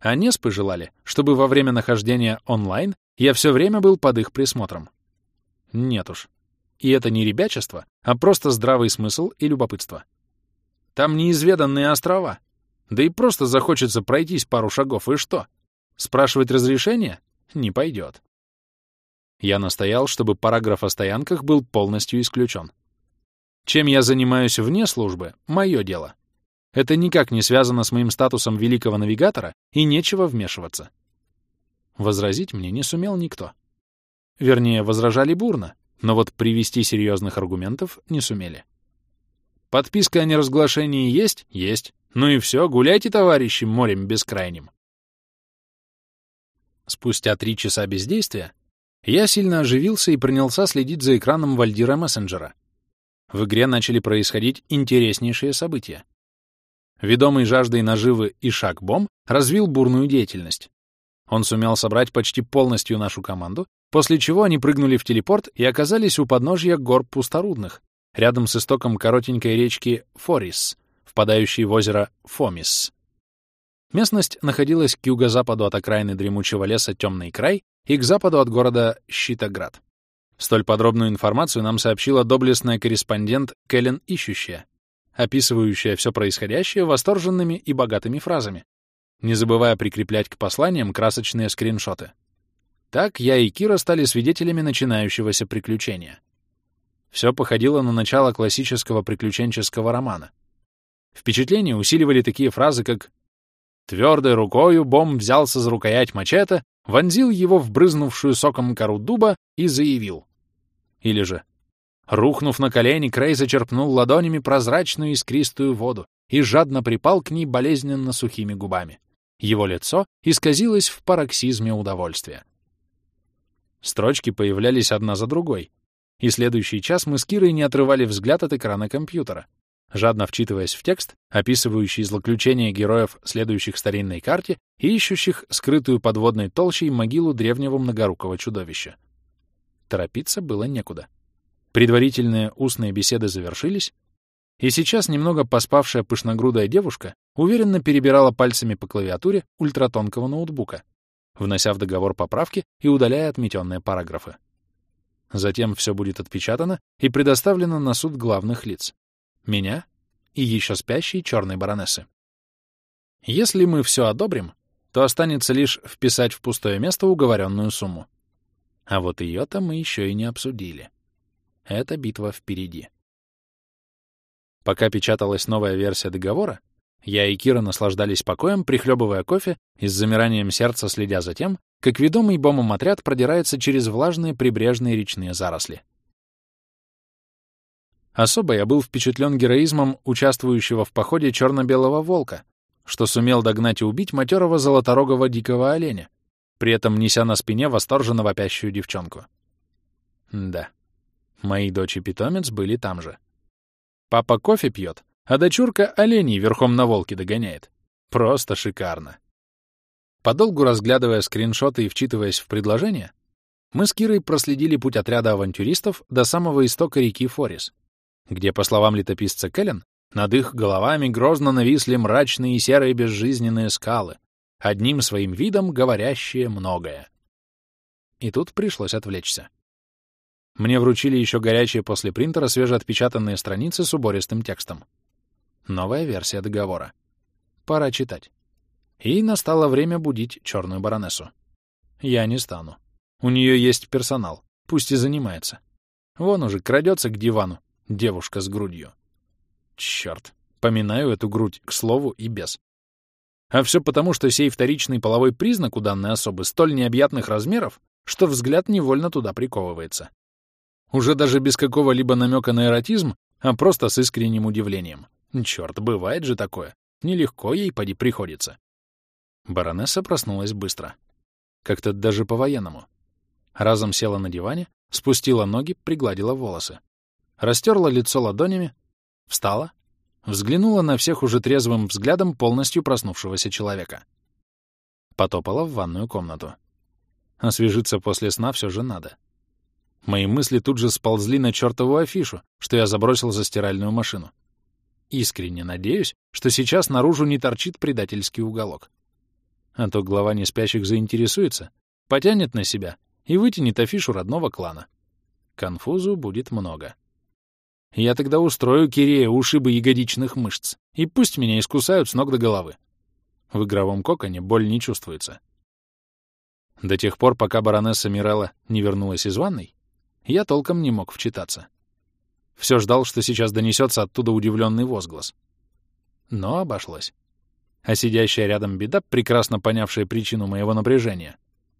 А Неспы желали, чтобы во время нахождения онлайн я все время был под их присмотром. Нет уж. И это не ребячество, а просто здравый смысл и любопытство. Там неизведанные острова. Да и просто захочется пройтись пару шагов, и что? Спрашивать разрешение? Не пойдет. Я настоял, чтобы параграф о стоянках был полностью исключен. Чем я занимаюсь вне службы — мое дело. Это никак не связано с моим статусом великого навигатора, и нечего вмешиваться. Возразить мне не сумел никто. Вернее, возражали бурно, но вот привести серьезных аргументов не сумели. Подписка о неразглашении есть? Есть. Ну и все, гуляйте, товарищи, морем бескрайним. Спустя три часа бездействия я сильно оживился и принялся следить за экраном Вальдира Мессенджера — в игре начали происходить интереснейшие события. Ведомый жаждой наживы Ишак Бом развил бурную деятельность. Он сумел собрать почти полностью нашу команду, после чего они прыгнули в телепорт и оказались у подножья гор Пусторудных, рядом с истоком коротенькой речки Форис, впадающей в озеро Фомис. Местность находилась к юго-западу от окраины дремучего леса Темный край и к западу от города Щитоград. Столь подробную информацию нам сообщила доблестная корреспондент Кэлен Ищущая, описывающая все происходящее восторженными и богатыми фразами, не забывая прикреплять к посланиям красочные скриншоты. Так я и Кира стали свидетелями начинающегося приключения. Все походило на начало классического приключенческого романа. Впечатление усиливали такие фразы, как «Твердой рукою Бом взялся за рукоять мачете, вонзил его в брызнувшую соком кору дуба и заявил. Или же, рухнув на колени, Крей зачерпнул ладонями прозрачную искристую воду и жадно припал к ней болезненно сухими губами. Его лицо исказилось в пароксизме удовольствия. Строчки появлялись одна за другой, и следующий час мы с Кирой не отрывали взгляд от экрана компьютера, жадно вчитываясь в текст, описывающий злоключения героев, следующих старинной карте и ищущих скрытую подводной толщей могилу древнего многорукого чудовища. Торопиться было некуда. Предварительные устные беседы завершились, и сейчас немного поспавшая пышногрудая девушка уверенно перебирала пальцами по клавиатуре ультратонкого ноутбука, внося в договор поправки и удаляя отметенные параграфы. Затем все будет отпечатано и предоставлено на суд главных лиц меня и еще спящей черной баронессы. Если мы все одобрим, то останется лишь вписать в пустое место уговоренную сумму. А вот ее-то мы еще и не обсудили. Эта битва впереди. Пока печаталась новая версия договора, я и Кира наслаждались покоем, прихлебывая кофе и с замиранием сердца следя за тем, как ведомый бомбом отряд продирается через влажные прибрежные речные заросли. Особо я был впечатлен героизмом участвующего в походе черно-белого волка, что сумел догнать и убить матерого золоторогого дикого оленя, при этом неся на спине восторженно вопящую девчонку. Да, мои дочь и питомец были там же. Папа кофе пьет, а дочурка оленей верхом на волке догоняет. Просто шикарно. Подолгу разглядывая скриншоты и вчитываясь в предложение, мы с Кирой проследили путь отряда авантюристов до самого истока реки Форис — где, по словам летописца Кэлен, Над их головами грозно нависли мрачные и серые безжизненные скалы, одним своим видом говорящие многое. И тут пришлось отвлечься. Мне вручили еще горячие после принтера свежеотпечатанные страницы с убористым текстом. Новая версия договора. Пора читать. И настало время будить черную баронессу. Я не стану. У нее есть персонал, пусть и занимается. Вон уже крадется к дивану, девушка с грудью. Черт, поминаю эту грудь, к слову, и без. А все потому, что сей вторичный половой признак у данной особы столь необъятных размеров, что взгляд невольно туда приковывается. Уже даже без какого-либо намека на эротизм, а просто с искренним удивлением. Черт, бывает же такое. Нелегко ей поди приходится. Баронесса проснулась быстро. Как-то даже по-военному. Разом села на диване, спустила ноги, пригладила волосы. Растерла лицо ладонями, встала, взглянула на всех уже трезвым взглядом полностью проснувшегося человека. Потопала в ванную комнату. Освежиться после сна все же надо. Мои мысли тут же сползли на чертову афишу, что я забросил за стиральную машину. Искренне надеюсь, что сейчас наружу не торчит предательский уголок. А то глава неспящих заинтересуется, потянет на себя и вытянет афишу родного клана. Конфузу будет много. Я тогда устрою Кирея ушибы ягодичных мышц, и пусть меня искусают с ног до головы. В игровом коконе боль не чувствуется. До тех пор, пока баронесса Мирелла не вернулась из ванной, я толком не мог вчитаться. Все ждал, что сейчас донесется оттуда удивленный возглас. Но обошлось. А сидящая рядом беда, прекрасно понявшая причину моего напряжения,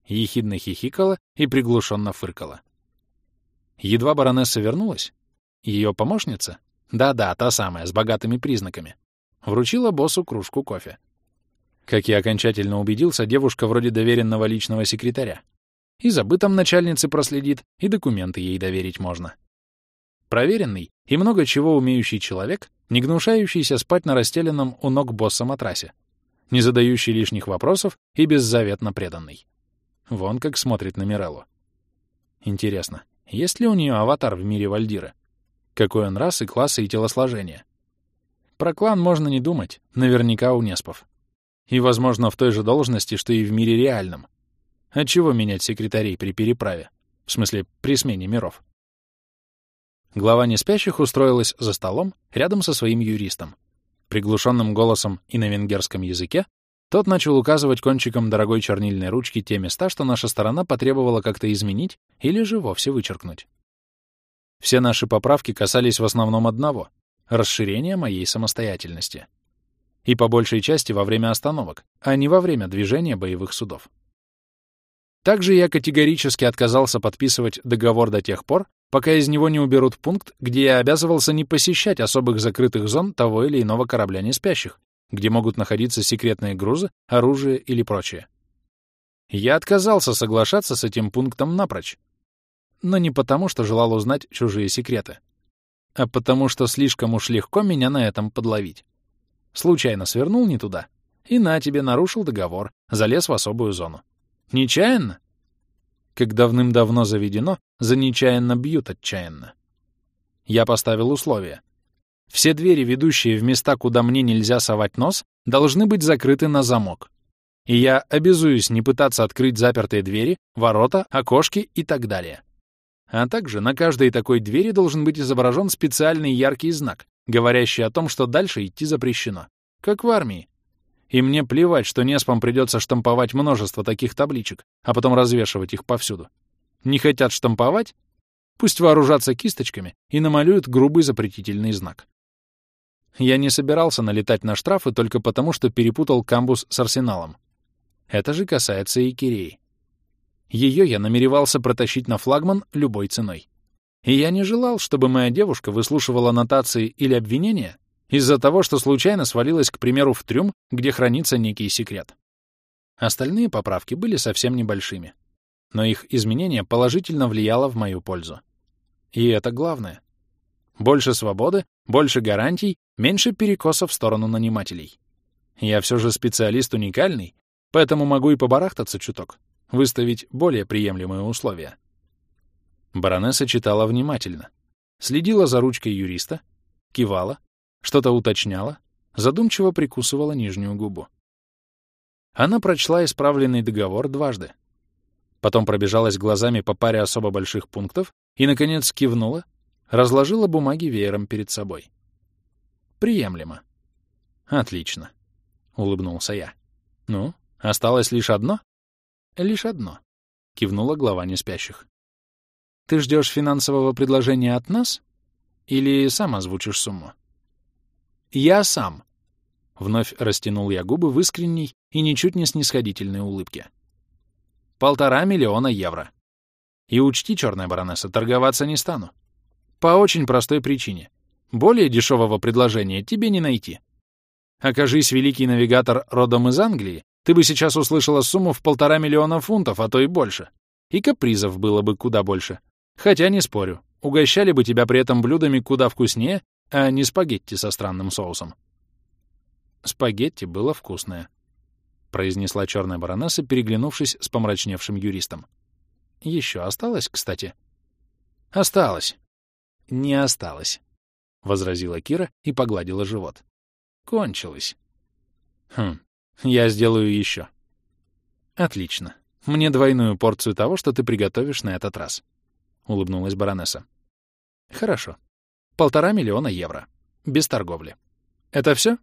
ехидно хихикала и приглушенно фыркала. Едва баронесса вернулась, ее помощница, да-да, та самая, с богатыми признаками, вручила боссу кружку кофе. Как я окончательно убедился, девушка вроде доверенного личного секретаря. И за бытом начальницы проследит, и документы ей доверить можно. Проверенный и много чего умеющий человек, не гнушающийся спать на расстеленном у ног босса матрасе, не задающий лишних вопросов и беззаветно преданный. Вон как смотрит на Миреллу. Интересно, есть ли у нее аватар в мире Вальдира? Какой он расы, класса и телосложения? Про клан можно не думать, наверняка у Неспов. И, возможно, в той же должности, что и в мире реальном. Отчего менять секретарей при переправе? В смысле, при смене миров? Глава неспящих устроилась за столом рядом со своим юристом. Приглушенным голосом и на венгерском языке тот начал указывать кончиком дорогой чернильной ручки те места, что наша сторона потребовала как-то изменить или же вовсе вычеркнуть. Все наши поправки касались в основном одного — расширения моей самостоятельности. И по большей части во время остановок, а не во время движения боевых судов. Также я категорически отказался подписывать договор до тех пор, пока из него не уберут пункт, где я обязывался не посещать особых закрытых зон того или иного корабля неспящих, где могут находиться секретные грузы, оружие или прочее. Я отказался соглашаться с этим пунктом напрочь. Но не потому, что желал узнать чужие секреты, а потому что слишком уж легко меня на этом подловить. Случайно свернул не туда, и на тебе нарушил договор, залез в особую зону. Нечаянно? Как давным-давно заведено, за нечаянно бьют отчаянно. Я поставил условие. Все двери, ведущие в места, куда мне нельзя совать нос, должны быть закрыты на замок. И я обязуюсь не пытаться открыть запертые двери, ворота, окошки и так далее. А также на каждой такой двери должен быть изображен специальный яркий знак, говорящий о том, что дальше идти запрещено. Как в армии. И мне плевать, что Неспам придется штамповать множество таких табличек, а потом развешивать их повсюду. Не хотят штамповать? Пусть вооружатся кисточками и намалюют грубый запретительный знак. Я не собирался налетать на штрафы только потому, что перепутал камбус с арсеналом. Это же касается и Киреи. Ее я намеревался протащить на флагман любой ценой. И я не желал, чтобы моя девушка выслушивала нотации или обвинения из-за того, что случайно свалилась, к примеру, в трюм, где хранится некий секрет. Остальные поправки были совсем небольшими, но их изменение положительно влияло в мою пользу. И это главное. Больше свободы, больше гарантий, меньше перекосов в сторону нанимателей. Я все же специалист уникальный, поэтому могу и побарахтаться чуток, выставить более приемлемые условия. Баронесса читала внимательно, следила за ручкой юриста, кивала, что-то уточняла, задумчиво прикусывала нижнюю губу. Она прочла исправленный договор дважды. Потом пробежалась глазами по паре особо больших пунктов и, наконец, кивнула, разложила бумаги веером перед собой. Приемлемо. Отлично, — улыбнулся я. Ну, осталось лишь одно? Лишь одно, — кивнула глава неспящих. Ты ждешь финансового предложения от нас? Или сам озвучишь сумму? Я сам. Вновь растянул я губы в искренней и ничуть не снисходительной улыбке. Полтора миллиона евро. И учти, черная баронесса, торговаться не стану. По очень простой причине. Более дешевого предложения тебе не найти. Окажись великий навигатор родом из Англии, ты бы сейчас услышала сумму в полтора миллиона фунтов, а то и больше. И капризов было бы куда больше. Хотя не спорю, угощали бы тебя при этом блюдами куда вкуснее, а не спагетти со странным соусом. Спагетти было вкусное, произнесла черная баронесса, переглянувшись с помрачневшим юристом. Еще осталось, кстати? Осталось. Не осталось, возразила Кира и погладила живот. Кончилось. Хм, я сделаю еще. Отлично. Мне двойную порцию того, что ты приготовишь на этот раз. Улыбнулась баронесса. Хорошо. Полтора миллиона евро. Без торговли. Это все?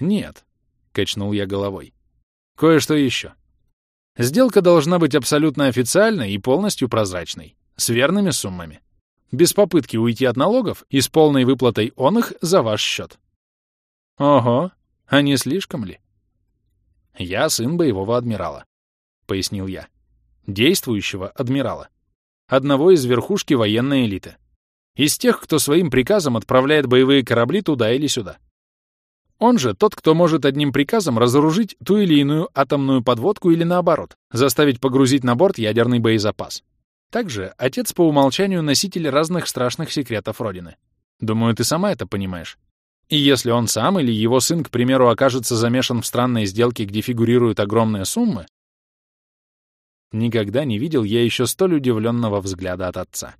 Нет. Качнул я головой. Кое-что еще. Сделка должна быть абсолютно официальной и полностью прозрачной, с верными суммами. Без попытки уйти от налогов и с полной выплатой он их за ваш счет. Ого, а не слишком ли? Я сын боевого адмирала, пояснил я. Действующего адмирала. Одного из верхушки военной элиты. Из тех, кто своим приказом отправляет боевые корабли туда или сюда. Он же тот, кто может одним приказом разоружить ту или иную атомную подводку или наоборот, заставить погрузить на борт ядерный боезапас. Также отец по умолчанию носитель разных страшных секретов Родины. Думаю, ты сама это понимаешь. И если он сам или его сын, к примеру, окажется замешан в странной сделке, где фигурируют огромные суммы, никогда не видел я еще столь удивленного взгляда от отца.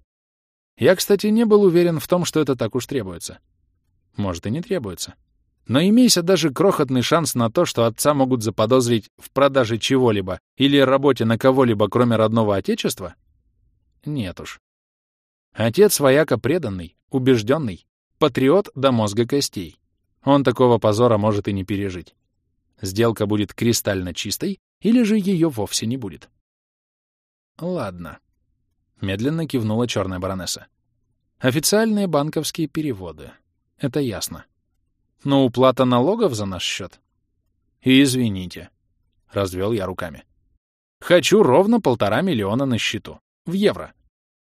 Я, кстати, не был уверен в том, что это так уж требуется. Может, и не требуется. Но имейся даже крохотный шанс на то, что отца могут заподозрить в продаже чего-либо или работе на кого-либо, кроме родного отечества? Нет уж. Отец вояка преданный, убежденный, патриот до мозга костей. Он такого позора может и не пережить. Сделка будет кристально чистой, или же ее вовсе не будет. Ладно. Медленно кивнула черная баронесса. Официальные банковские переводы. Это ясно. Но уплата налогов за наш счет? Извините. Развел я руками. Хочу ровно полтора миллиона на счету. В евро.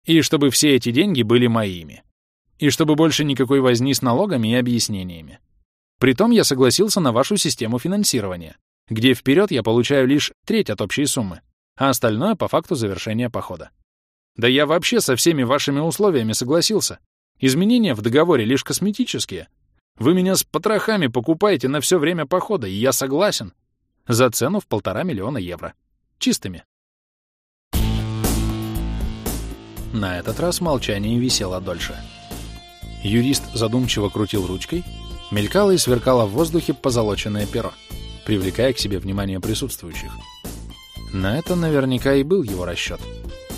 И чтобы все эти деньги были моими. И чтобы больше никакой возни с налогами и объяснениями. Притом я согласился на вашу систему финансирования, где вперед я получаю лишь треть от общей суммы, а остальное по факту завершения похода. Да я вообще со всеми вашими условиями согласился. Изменения в договоре лишь косметические, вы меня с потрохами покупаете на все время похода, и я согласен. За цену в полтора миллиона евро. Чистыми. На этот раз молчание висело дольше. Юрист задумчиво крутил ручкой, мелькало и сверкало в воздухе позолоченное перо, привлекая к себе внимание присутствующих. На это наверняка и был его расчет.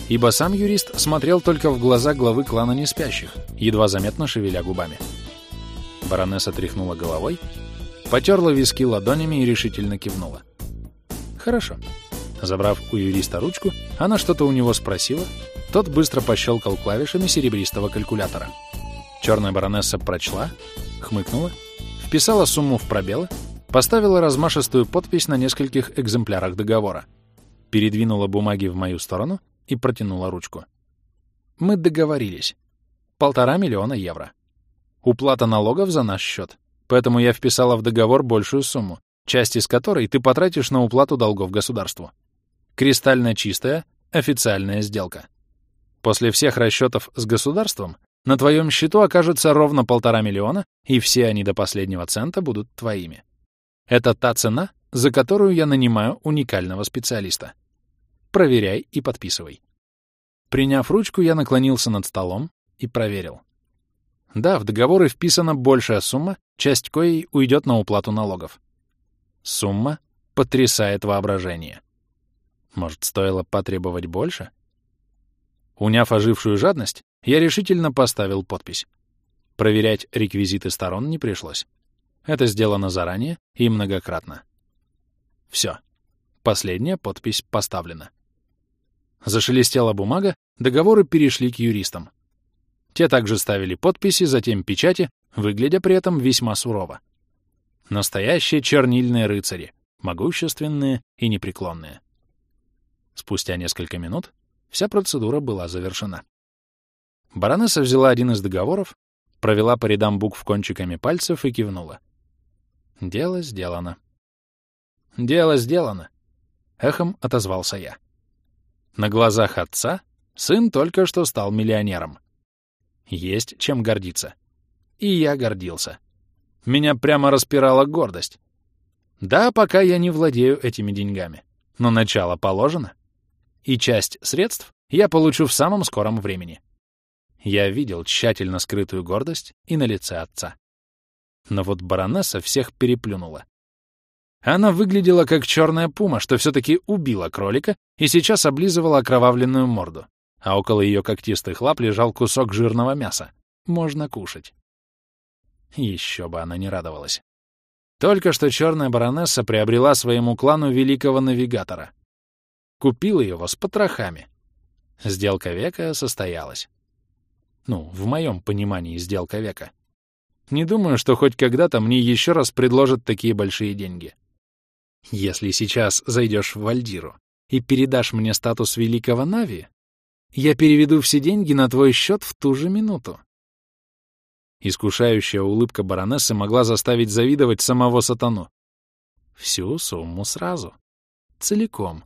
Ибо сам юрист смотрел только в глаза главы клана неспящих, едва заметно шевеля губами. Баронесса тряхнула головой, потерла виски ладонями и решительно кивнула. «Хорошо». Забрав у юриста ручку, она что-то у него спросила, тот быстро пощелкал клавишами серебристого калькулятора. Черная баронесса прочла, хмыкнула, вписала сумму в пробелы, поставила размашистую подпись на нескольких экземплярах договора, передвинула бумаги в мою сторону и протянула ручку. Мы договорились. Полтора миллиона евро. Уплата налогов за наш счет. Поэтому я вписала в договор большую сумму, часть из которой ты потратишь на уплату долгов государству. Кристально чистая, официальная сделка. После всех расчетов с государством на твоем счету окажется ровно полтора миллиона, и все они до последнего цента будут твоими. Это та цена, за которую я нанимаю уникального специалиста. Проверяй и подписывай. Приняв ручку, я наклонился над столом и проверил. Да, в договоры вписана большая сумма, часть коей уйдет на уплату налогов. Сумма потрясает воображение. Может, стоило потребовать больше? Уняв ожившую жадность, я решительно поставил подпись. Проверять реквизиты сторон не пришлось. Это сделано заранее и многократно. Все. Последняя подпись поставлена. Зашелестела бумага, договоры перешли к юристам. Те также ставили подписи, затем печати, выглядя при этом весьма сурово. Настоящие чернильные рыцари, могущественные и непреклонные. Спустя несколько минут вся процедура была завершена. Баронесса взяла один из договоров, провела по рядам букв кончиками пальцев и кивнула. Дело сделано. Дело сделано. Эхом отозвался я. На глазах отца сын только что стал миллионером. Есть чем гордиться. И я гордился. Меня прямо распирала гордость. Да, пока я не владею этими деньгами. Но начало положено. И часть средств я получу в самом скором времени. Я видел тщательно скрытую гордость и на лице отца. Но вот баронесса всех переплюнула. Она выглядела как черная пума, что все-таки убила кролика и сейчас облизывала окровавленную морду, а около ее когтистых лап лежал кусок жирного мяса. Можно кушать. Еще бы она не радовалась. Только что черная баронесса приобрела своему клану великого навигатора. Купила его с потрохами. Сделка века состоялась. Ну, в моем понимании сделка века. Не думаю, что хоть когда-то мне еще раз предложат такие большие деньги. Если сейчас зайдешь в Вальдиру и передашь мне статус великого Нави, я переведу все деньги на твой счет в ту же минуту. Искушающая улыбка баронессы могла заставить завидовать самого сатану. Всю сумму сразу. Целиком.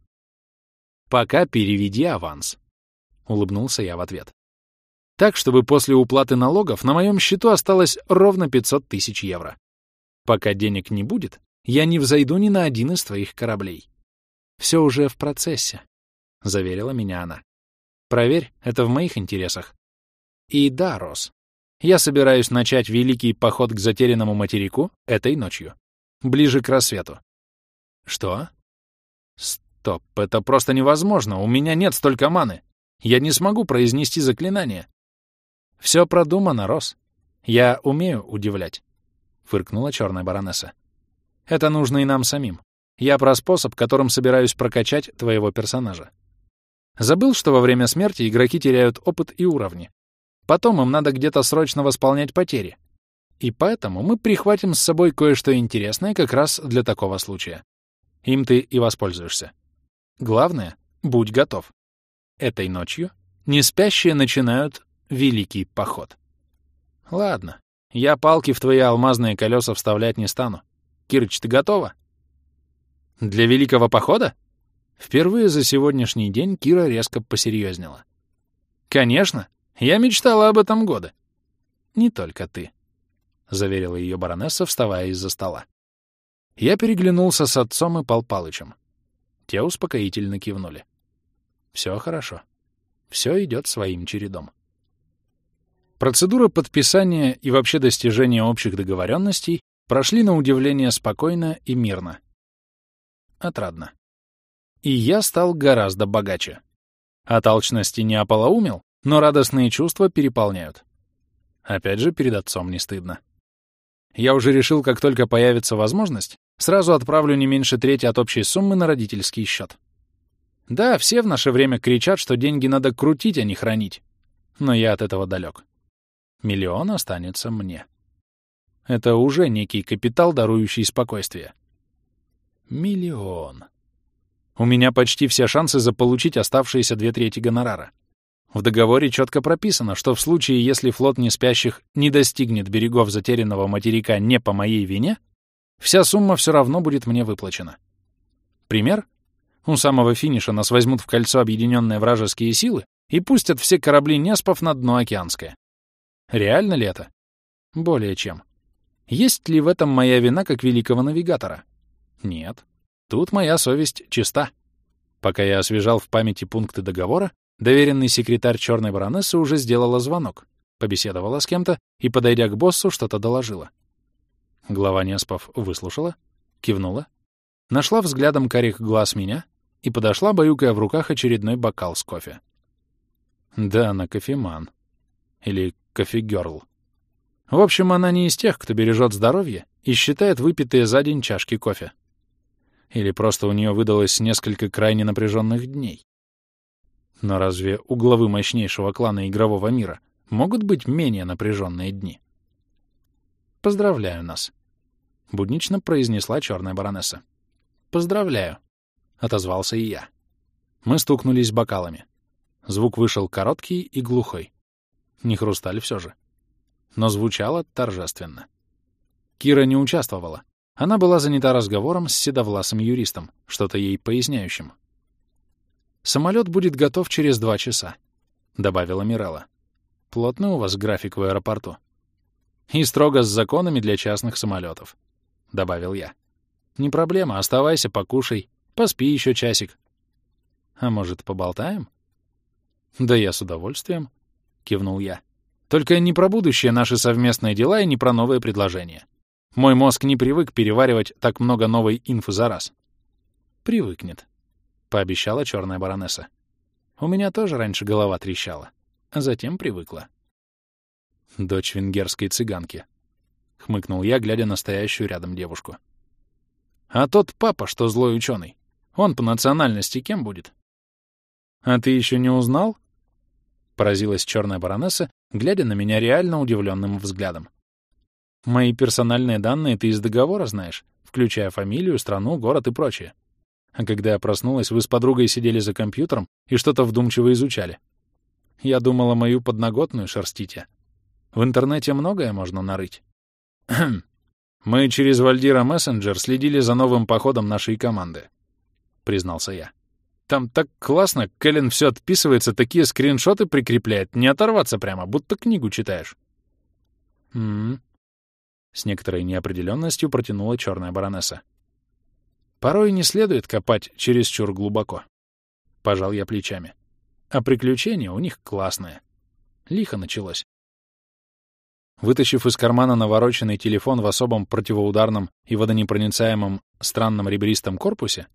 Пока переведи аванс. Улыбнулся я в ответ. Так, чтобы после уплаты налогов на моем счету осталось ровно 500 тысяч евро. Пока денег не будет, я не взойду ни на один из твоих кораблей. Все уже в процессе, — заверила меня она. Проверь, это в моих интересах. И да, Рос, я собираюсь начать великий поход к затерянному материку этой ночью, ближе к рассвету. Что? Стоп, это просто невозможно, у меня нет столько маны. Я не смогу произнести заклинание. Все продумано, Рос. Я умею удивлять, — фыркнула черная баронесса. Это нужно и нам самим. Я про способ, которым собираюсь прокачать твоего персонажа. Забыл, что во время смерти игроки теряют опыт и уровни. Потом им надо где-то срочно восполнять потери. И поэтому мы прихватим с собой кое-что интересное как раз для такого случая. Им ты и воспользуешься. Главное — будь готов. Этой ночью неспящие начинают великий поход. Ладно, я палки в твои алмазные колеса вставлять не стану. Кирыч, ты готова? Для великого похода? Впервые за сегодняшний день Кира резко посерьезнела. Конечно, я мечтала об этом годы. Не только ты, — заверила ее баронесса, вставая из-за стола. Я переглянулся с отцом и Пал Палычем. Те успокоительно кивнули. Все хорошо. Все идет своим чередом. Процедура подписания и вообще достижения общих договоренностей прошли на удивление спокойно и мирно. Отрадно. И я стал гораздо богаче. От алчности не ополоумел, но радостные чувства переполняют. Опять же, перед отцом не стыдно. Я уже решил, как только появится возможность, сразу отправлю не меньше трети от общей суммы на родительский счет. Да, все в наше время кричат, что деньги надо крутить, а не хранить. Но я от этого далек. Миллион останется мне. Это уже некий капитал, дарующий спокойствие. Миллион. У меня почти все шансы заполучить оставшиеся две трети гонорара. В договоре четко прописано, что в случае, если флот неспящих не достигнет берегов затерянного материка не по моей вине, вся сумма все равно будет мне выплачена. Пример? У самого финиша нас возьмут в кольцо объединенные вражеские силы и пустят все корабли Неспов на дно океанское. Реально ли это? Более чем. Есть ли в этом моя вина как великого навигатора? Нет. Тут моя совесть чиста. Пока я освежал в памяти пункты договора, доверенный секретарь черной баронессы уже сделала звонок, побеседовала с кем-то и, подойдя к боссу, что-то доложила. Глава Неспов выслушала, кивнула, нашла взглядом карих глаз меня и подошла, баюкая в руках очередной бокал с кофе. Да, она кофеман. Или кофегерл. В общем, она не из тех, кто бережет здоровье и считает выпитые за день чашки кофе. Или просто у нее выдалось несколько крайне напряженных дней. Но разве у главы мощнейшего клана игрового мира могут быть менее напряженные дни? «Поздравляю нас», — буднично произнесла черная баронесса. «Поздравляю», — отозвался и я. Мы стукнулись бокалами. Звук вышел короткий и глухой. Не хрусталь все же. Но звучало торжественно. Кира не участвовала. Она была занята разговором с седовласым юристом, что-то ей поясняющим. «Самолет будет готов через два часа», — добавила Мирелла. «Плотный у вас график в аэропорту». «И строго с законами для частных самолетов», — добавил я. «Не проблема, оставайся, покушай, поспи еще часик». «А может, поболтаем?» «Да я с удовольствием», — кивнул я. «Только не про будущее наши совместные дела и не про новые предложения. Мой мозг не привык переваривать так много новой инфы за раз». «Привыкнет», — пообещала черная баронесса. «У меня тоже раньше голова трещала, а затем привыкла». «Дочь венгерской цыганки», — хмыкнул я, глядя на стоящую рядом девушку. «А тот папа, что злой ученый, он по национальности кем будет?» «А ты еще не узнал?» — поразилась черная баронесса, глядя на меня реально удивленным взглядом. «Мои персональные данные ты из договора знаешь, включая фамилию, страну, город и прочее. А когда я проснулась, вы с подругой сидели за компьютером и что-то вдумчиво изучали. Я думала, мою подноготную шерстите. В интернете многое можно нарыть. Мы через Вальдира Мессенджер следили за новым походом нашей команды, признался я. Там так классно, Кэлен все отписывается, такие скриншоты прикрепляет, не оторваться прямо, будто книгу читаешь. М, -м, С некоторой неопределенностью протянула черная баронесса. Порой не следует копать чересчур глубоко. Пожал я плечами. А приключения у них классные. Лихо началось. Вытащив из кармана навороченный телефон в особом противоударном и водонепроницаемом странном ребристом корпусе,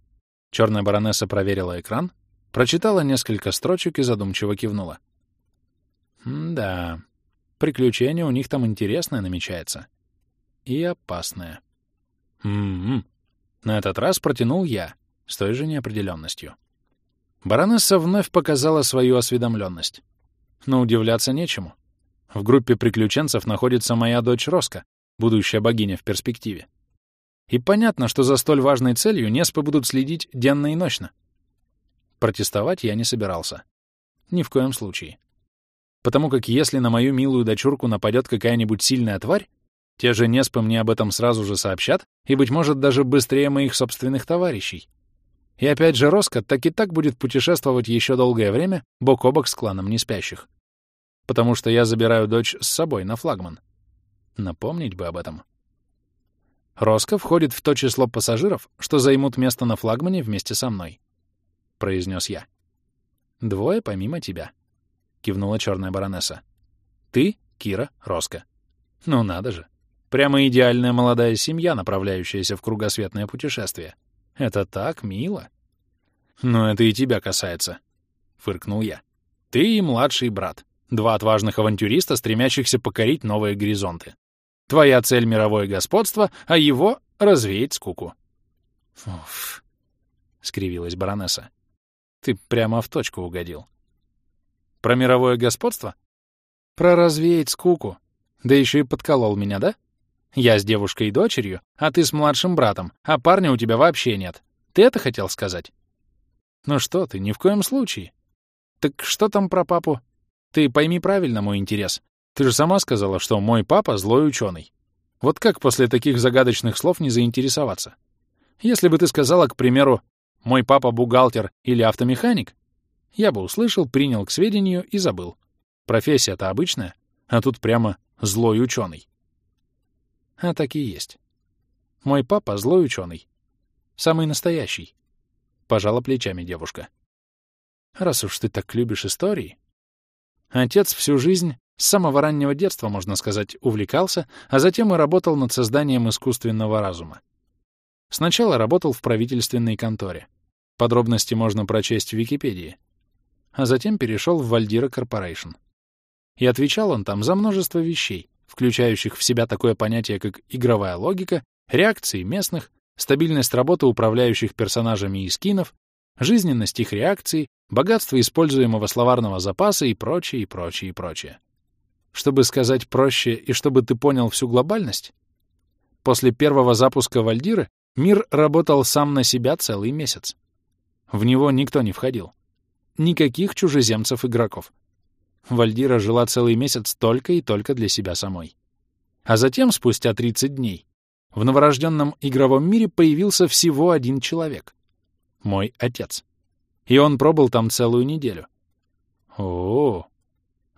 черная баронесса проверила экран, прочитала несколько строчек и задумчиво кивнула. «Да, приключение у них там интересное намечается. И опасное. М-м-м. На этот раз протянул я, с той же неопределенностью. Баронесса вновь показала свою осведомленность. Но удивляться нечему. В группе приключенцев находится моя дочь Роска, будущая богиня в перспективе. И понятно, что за столь важной целью Неспы будут следить денно и ночно. Протестовать я не собирался. Ни в коем случае. Потому как если на мою милую дочурку нападет какая-нибудь сильная тварь, те же Неспы мне об этом сразу же сообщат, и, быть может, даже быстрее моих собственных товарищей. И опять же, Роска так и так будет путешествовать еще долгое время бок о бок с кланом неспящих. Потому что я забираю дочь с собой на флагман. Напомнить бы об этом. Роска входит в то число пассажиров, что займут место на флагмане вместе со мной, — произнес я. Двое помимо тебя, — кивнула черная баронесса. Ты, Кира, Роска. Ну надо же. Прямо идеальная молодая семья, направляющаяся в кругосветное путешествие. Это так мило. Но это и тебя касается, — фыркнул я. Ты и младший брат. Два отважных авантюриста, стремящихся покорить новые горизонты. Твоя цель — мировое господство, а его — развеять скуку. Уф, — скривилась баронесса. Ты прямо в точку угодил. Про мировое господство? Про развеять скуку. Да еще и подколол меня, да? Я с девушкой и дочерью, а ты с младшим братом, а парня у тебя вообще нет. Ты это хотел сказать? Ну что ты, ни в коем случае. Так что там про папу? Ты пойми правильно мой интерес. Ты же сама сказала, что мой папа злой ученый. Вот как после таких загадочных слов не заинтересоваться? Если бы ты сказала, к примеру, «мой папа бухгалтер» или «автомеханик», я бы услышал, принял к сведению и забыл. Профессия-то обычная, а тут прямо злой ученый. А так и есть. Мой папа злой ученый. Самый настоящий. Пожала плечами девушка. Раз уж ты так любишь истории. Отец всю жизнь С самого раннего детства, можно сказать, увлекался, а затем и работал над созданием искусственного разума. Сначала работал в правительственной конторе. Подробности можно прочесть в Википедии. А затем перешел в Вальдира Корпорейшн. И отвечал он там за множество вещей, включающих в себя такое понятие, как игровая логика, реакции местных, стабильность работы управляющих персонажами и скинов, жизненность их реакций, богатство используемого словарного запаса и прочее, и прочее, и прочее. Чтобы сказать проще и чтобы ты понял всю глобальность, после первого запуска Вальдиры мир работал сам на себя целый месяц. В него никто не входил. Никаких чужеземцев-игроков. Вальдира жила целый месяц только и только для себя самой. А затем, спустя 30 дней, в новорожденном игровом мире появился всего один человек — мой отец. И он пробыл там целую неделю. О, -о, -о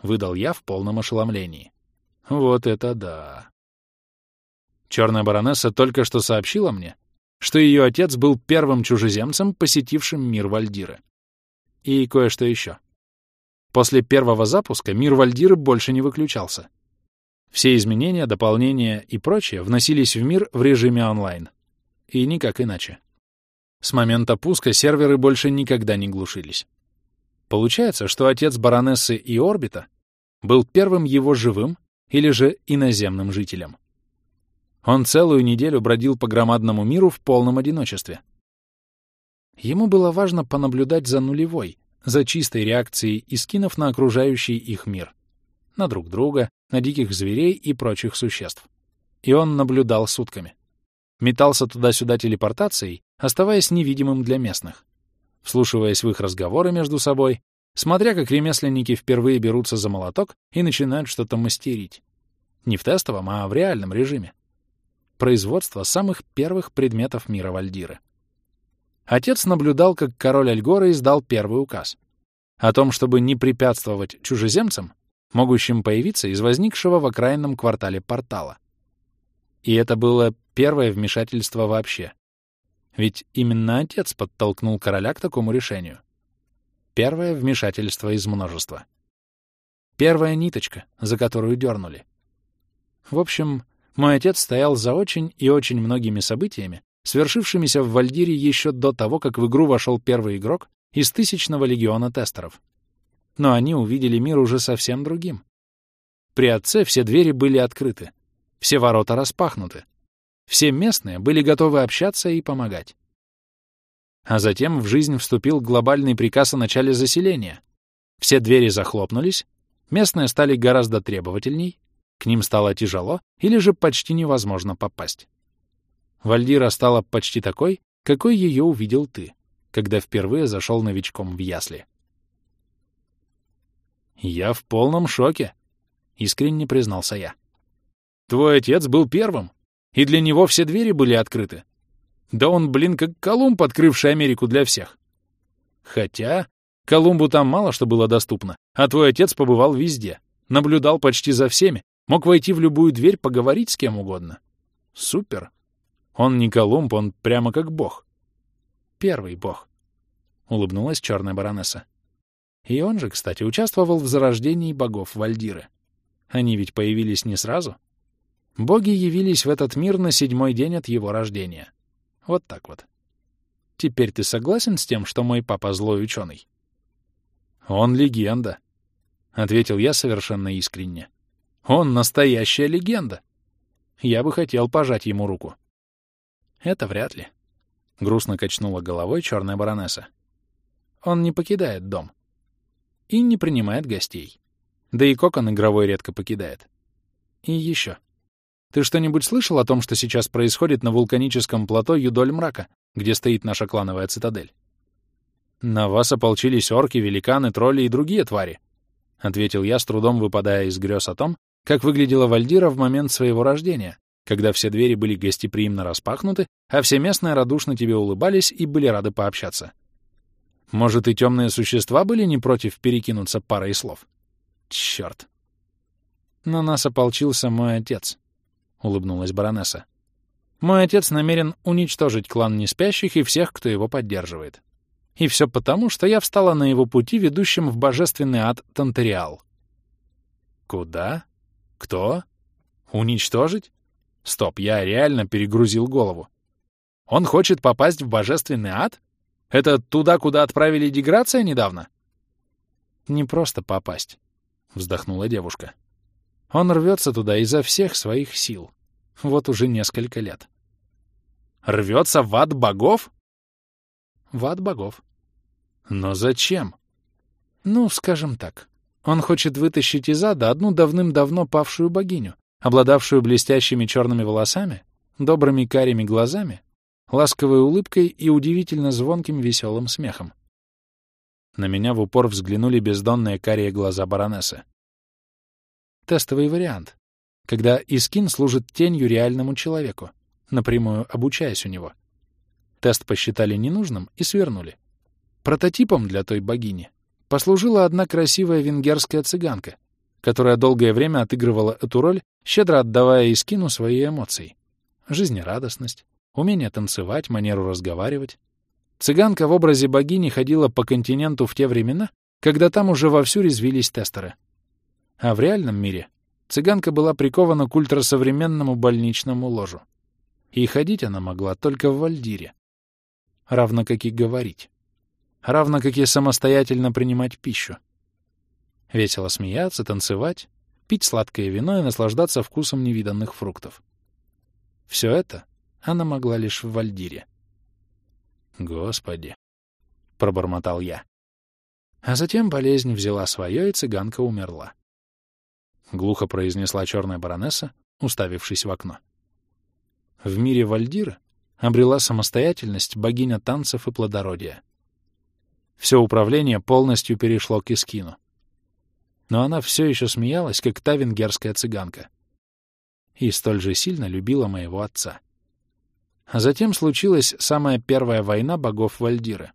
выдал я в полном ошеломлении. Вот это да. Черная баронесса только что сообщила мне, что ее отец был первым чужеземцем, посетившим мир Вальдиры. И кое-что еще. После первого запуска мир Вальдиры больше не выключался. Все изменения, дополнения и прочее вносились в мир в режиме онлайн. И никак иначе. С момента пуска серверы больше никогда не глушились. Получается, что отец баронессы и Орбита был первым его живым или же иноземным жителем. Он целую неделю бродил по громадному миру в полном одиночестве. Ему было важно понаблюдать за нулевой, за чистой реакцией искинов на окружающий их мир, на друг друга, на диких зверей и прочих существ. И он наблюдал сутками. Метался туда-сюда телепортацией, оставаясь невидимым для местных, вслушиваясь в их разговоры между собой, смотря как ремесленники впервые берутся за молоток и начинают что-то мастерить. Не в тестовом, а в реальном режиме. Производство самых первых предметов мира Вальдиры. Отец наблюдал, как король Альгора издал первый указ о том, чтобы не препятствовать чужеземцам, могущим появиться из возникшего в окраинном квартале портала. И это было первое вмешательство вообще. Ведь именно отец подтолкнул короля к такому решению. Первое вмешательство из множества. Первая ниточка, за которую дернули. В общем, мой отец стоял за очень и очень многими событиями, свершившимися в Вальдире еще до того, как в игру вошел первый игрок из тысячного легиона тестеров. Но они увидели мир уже совсем другим. При отце все двери были открыты, все ворота распахнуты. Все местные были готовы общаться и помогать. А затем в жизнь вступил глобальный приказ о начале заселения. Все двери захлопнулись, местные стали гораздо требовательней, к ним стало тяжело или же почти невозможно попасть. Вальдира стала почти такой, какой ее увидел ты, когда впервые зашел новичком в ясли. «Я в полном шоке», — искренне признался я. «Твой отец был первым, и для него все двери были открыты. Да он, блин, как Колумб, открывший Америку для всех. Хотя Колумбу там мало что было доступно, а твой отец побывал везде, наблюдал почти за всеми, мог войти в любую дверь, поговорить с кем угодно. Супер!» Он не Колумб, он прямо как бог. Первый бог. Улыбнулась черная баронесса. И он же, кстати, участвовал в зарождении богов Вальдиры. Они ведь появились не сразу. Боги явились в этот мир на седьмой день от его рождения. Вот так вот. Теперь ты согласен с тем, что мой папа злой ученый? Он легенда, — ответил я совершенно искренне. Он настоящая легенда. Я бы хотел пожать ему руку. Это вряд ли. Грустно качнула головой черная баронесса. Он не покидает дом. И не принимает гостей. Да и кокон игровой редко покидает. И еще. Ты что-нибудь слышал о том, что сейчас происходит на вулканическом плато Юдоль Мрака, где стоит наша клановая цитадель? На вас ополчились орки, великаны, тролли и другие твари, — ответил я, с трудом выпадая из грез о том, как выглядела Вальдира в момент своего рождения, когда все двери были гостеприимно распахнуты, а все местные радушно тебе улыбались и были рады пообщаться. Может, и темные существа были не против перекинуться парой слов? Черт! На нас ополчился мой отец, — улыбнулась баронесса. Мой отец намерен уничтожить клан неспящих и всех, кто его поддерживает. И все потому, что я встала на его пути, ведущем в божественный ад Тантериал. Куда? Кто? Уничтожить? Стоп, я реально перегрузил голову. Он хочет попасть в божественный ад? Это туда, куда отправили Деграция недавно? Не просто попасть, вздохнула девушка. Он рвется туда изо всех своих сил. Вот уже несколько лет. Рвется в ад богов? В ад богов. Но зачем? Ну, скажем так, он хочет вытащить из ада одну давным-давно павшую богиню, обладавшую блестящими черными волосами, добрыми карими глазами, ласковой улыбкой и удивительно звонким веселым смехом. На меня в упор взглянули бездонные карие глаза баронессы. Тестовый вариант, когда Искин служит тенью реальному человеку, напрямую обучаясь у него. Тест посчитали ненужным и свернули. Прототипом для той богини послужила одна красивая венгерская цыганка, которая долгое время отыгрывала эту роль, щедро отдавая Искину свои эмоции. Жизнерадостность, умение танцевать, манеру разговаривать. Цыганка в образе богини ходила по континенту в те времена, когда там уже вовсю резвились тестеры. А в реальном мире цыганка была прикована к ультрасовременному больничному ложу. И ходить она могла только в вальдире. Равно как и говорить равно как и самостоятельно принимать пищу. Весело смеяться, танцевать, пить сладкое вино и наслаждаться вкусом невиданных фруктов. Все это она могла лишь в Вальдире. «Господи!» — пробормотал я. А затем болезнь взяла свое, и цыганка умерла. Глухо произнесла черная баронесса, уставившись в окно. В мире Вальдира обрела самостоятельность богиня танцев и плодородия. Все управление полностью перешло к Искину. Но она все еще смеялась, как та венгерская цыганка. И столь же сильно любила моего отца. А затем случилась самая первая война богов Вальдиры.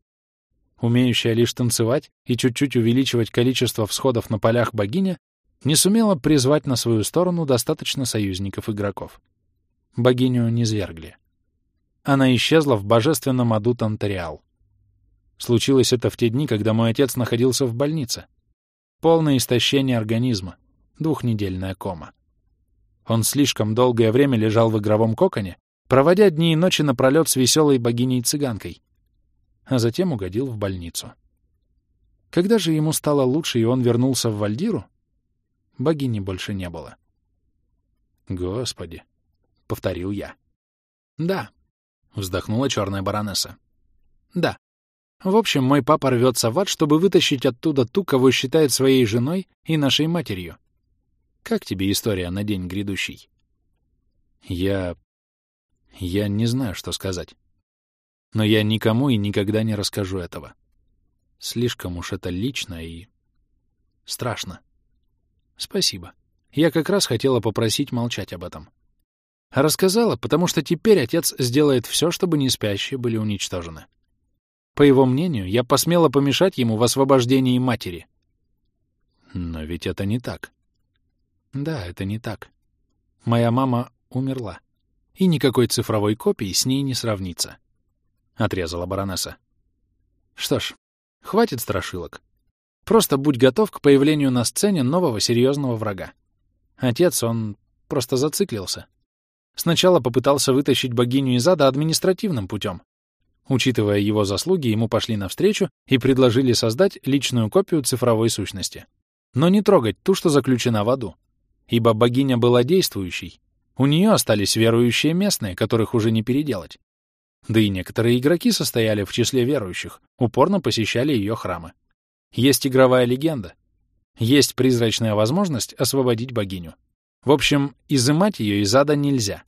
Умеющая лишь танцевать и чуть-чуть увеличивать количество всходов на полях богиня, не сумела призвать на свою сторону достаточно союзников-игроков. Богиню не свергли. Она исчезла в божественном аду Тантариал. Случилось это в те дни, когда мой отец находился в больнице. Полное истощение организма, двухнедельная кома. Он слишком долгое время лежал в игровом коконе, проводя дни и ночи напролет с веселой богиней-цыганкой, а затем угодил в больницу. Когда же ему стало лучше, и он вернулся в Вальдиру, богини больше не было. «Господи!» — повторил я. «Да», — вздохнула черная баронесса. «Да, в общем, мой папа рвется в ад, чтобы вытащить оттуда ту, кого считает своей женой и нашей матерью. Как тебе история на день грядущий? Я... Я не знаю, что сказать. Но я никому и никогда не расскажу этого. Слишком уж это лично и... страшно. Спасибо. Я как раз хотела попросить молчать об этом. Рассказала, потому что теперь отец сделает все, чтобы неспящие были уничтожены. По его мнению, я посмела помешать ему в освобождении матери. Но ведь это не так. Да, это не так. Моя мама умерла, и никакой цифровой копии с ней не сравнится. Отрезала баронесса. Что ж, хватит страшилок. Просто будь готов к появлению на сцене нового серьезного врага. Отец, он просто зациклился. Сначала попытался вытащить богиню из ада административным путем, Учитывая его заслуги, ему пошли навстречу и предложили создать личную копию цифровой сущности. Но не трогать ту, что заключена в аду. Ибо богиня была действующей. У нее остались верующие местные, которых уже не переделать. Да и некоторые игроки состояли в числе верующих, упорно посещали ее храмы. Есть игровая легенда. Есть призрачная возможность освободить богиню. В общем, изымать ее из ада нельзя.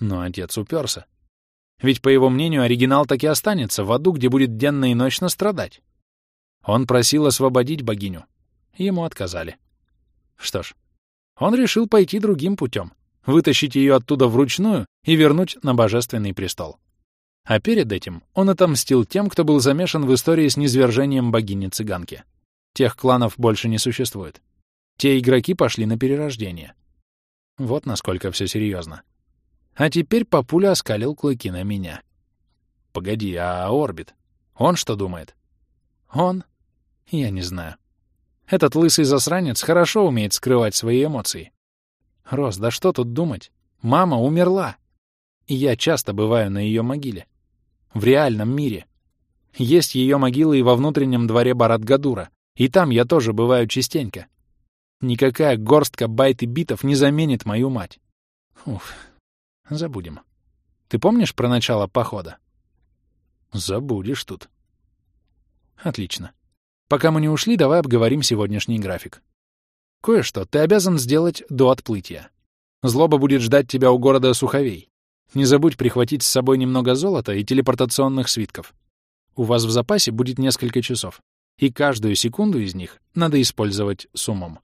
Но отец уперся. Ведь, по его мнению, оригинал так и останется в аду, где будет денно и ночно страдать. Он просил освободить богиню. Ему отказали. Что ж, он решил пойти другим путем, вытащить ее оттуда вручную и вернуть на божественный престол. А перед этим он отомстил тем, кто был замешан в истории с низвержением богини-цыганки. Тех кланов больше не существует. Те игроки пошли на перерождение. Вот насколько все серьезно. А теперь папуля оскалил клыки на меня. Погоди, а Орбит? Он что думает? Он? Я не знаю. Этот лысый засранец хорошо умеет скрывать свои эмоции. Рос, да что тут думать? Мама умерла. И я часто бываю на ее могиле. В реальном мире. Есть ее могила и во внутреннем дворе Барат-Гадура. И там я тоже бываю частенько. Никакая горстка байт и битов не заменит мою мать. Уф, забудем. Ты помнишь про начало похода? Забудешь тут. Отлично. Пока мы не ушли, давай обговорим сегодняшний график. Кое-что ты обязан сделать до отплытия. Злоба будет ждать тебя у города Суховей. Не забудь прихватить с собой немного золота и телепортационных свитков. У вас в запасе будет несколько часов, и каждую секунду из них надо использовать с умом.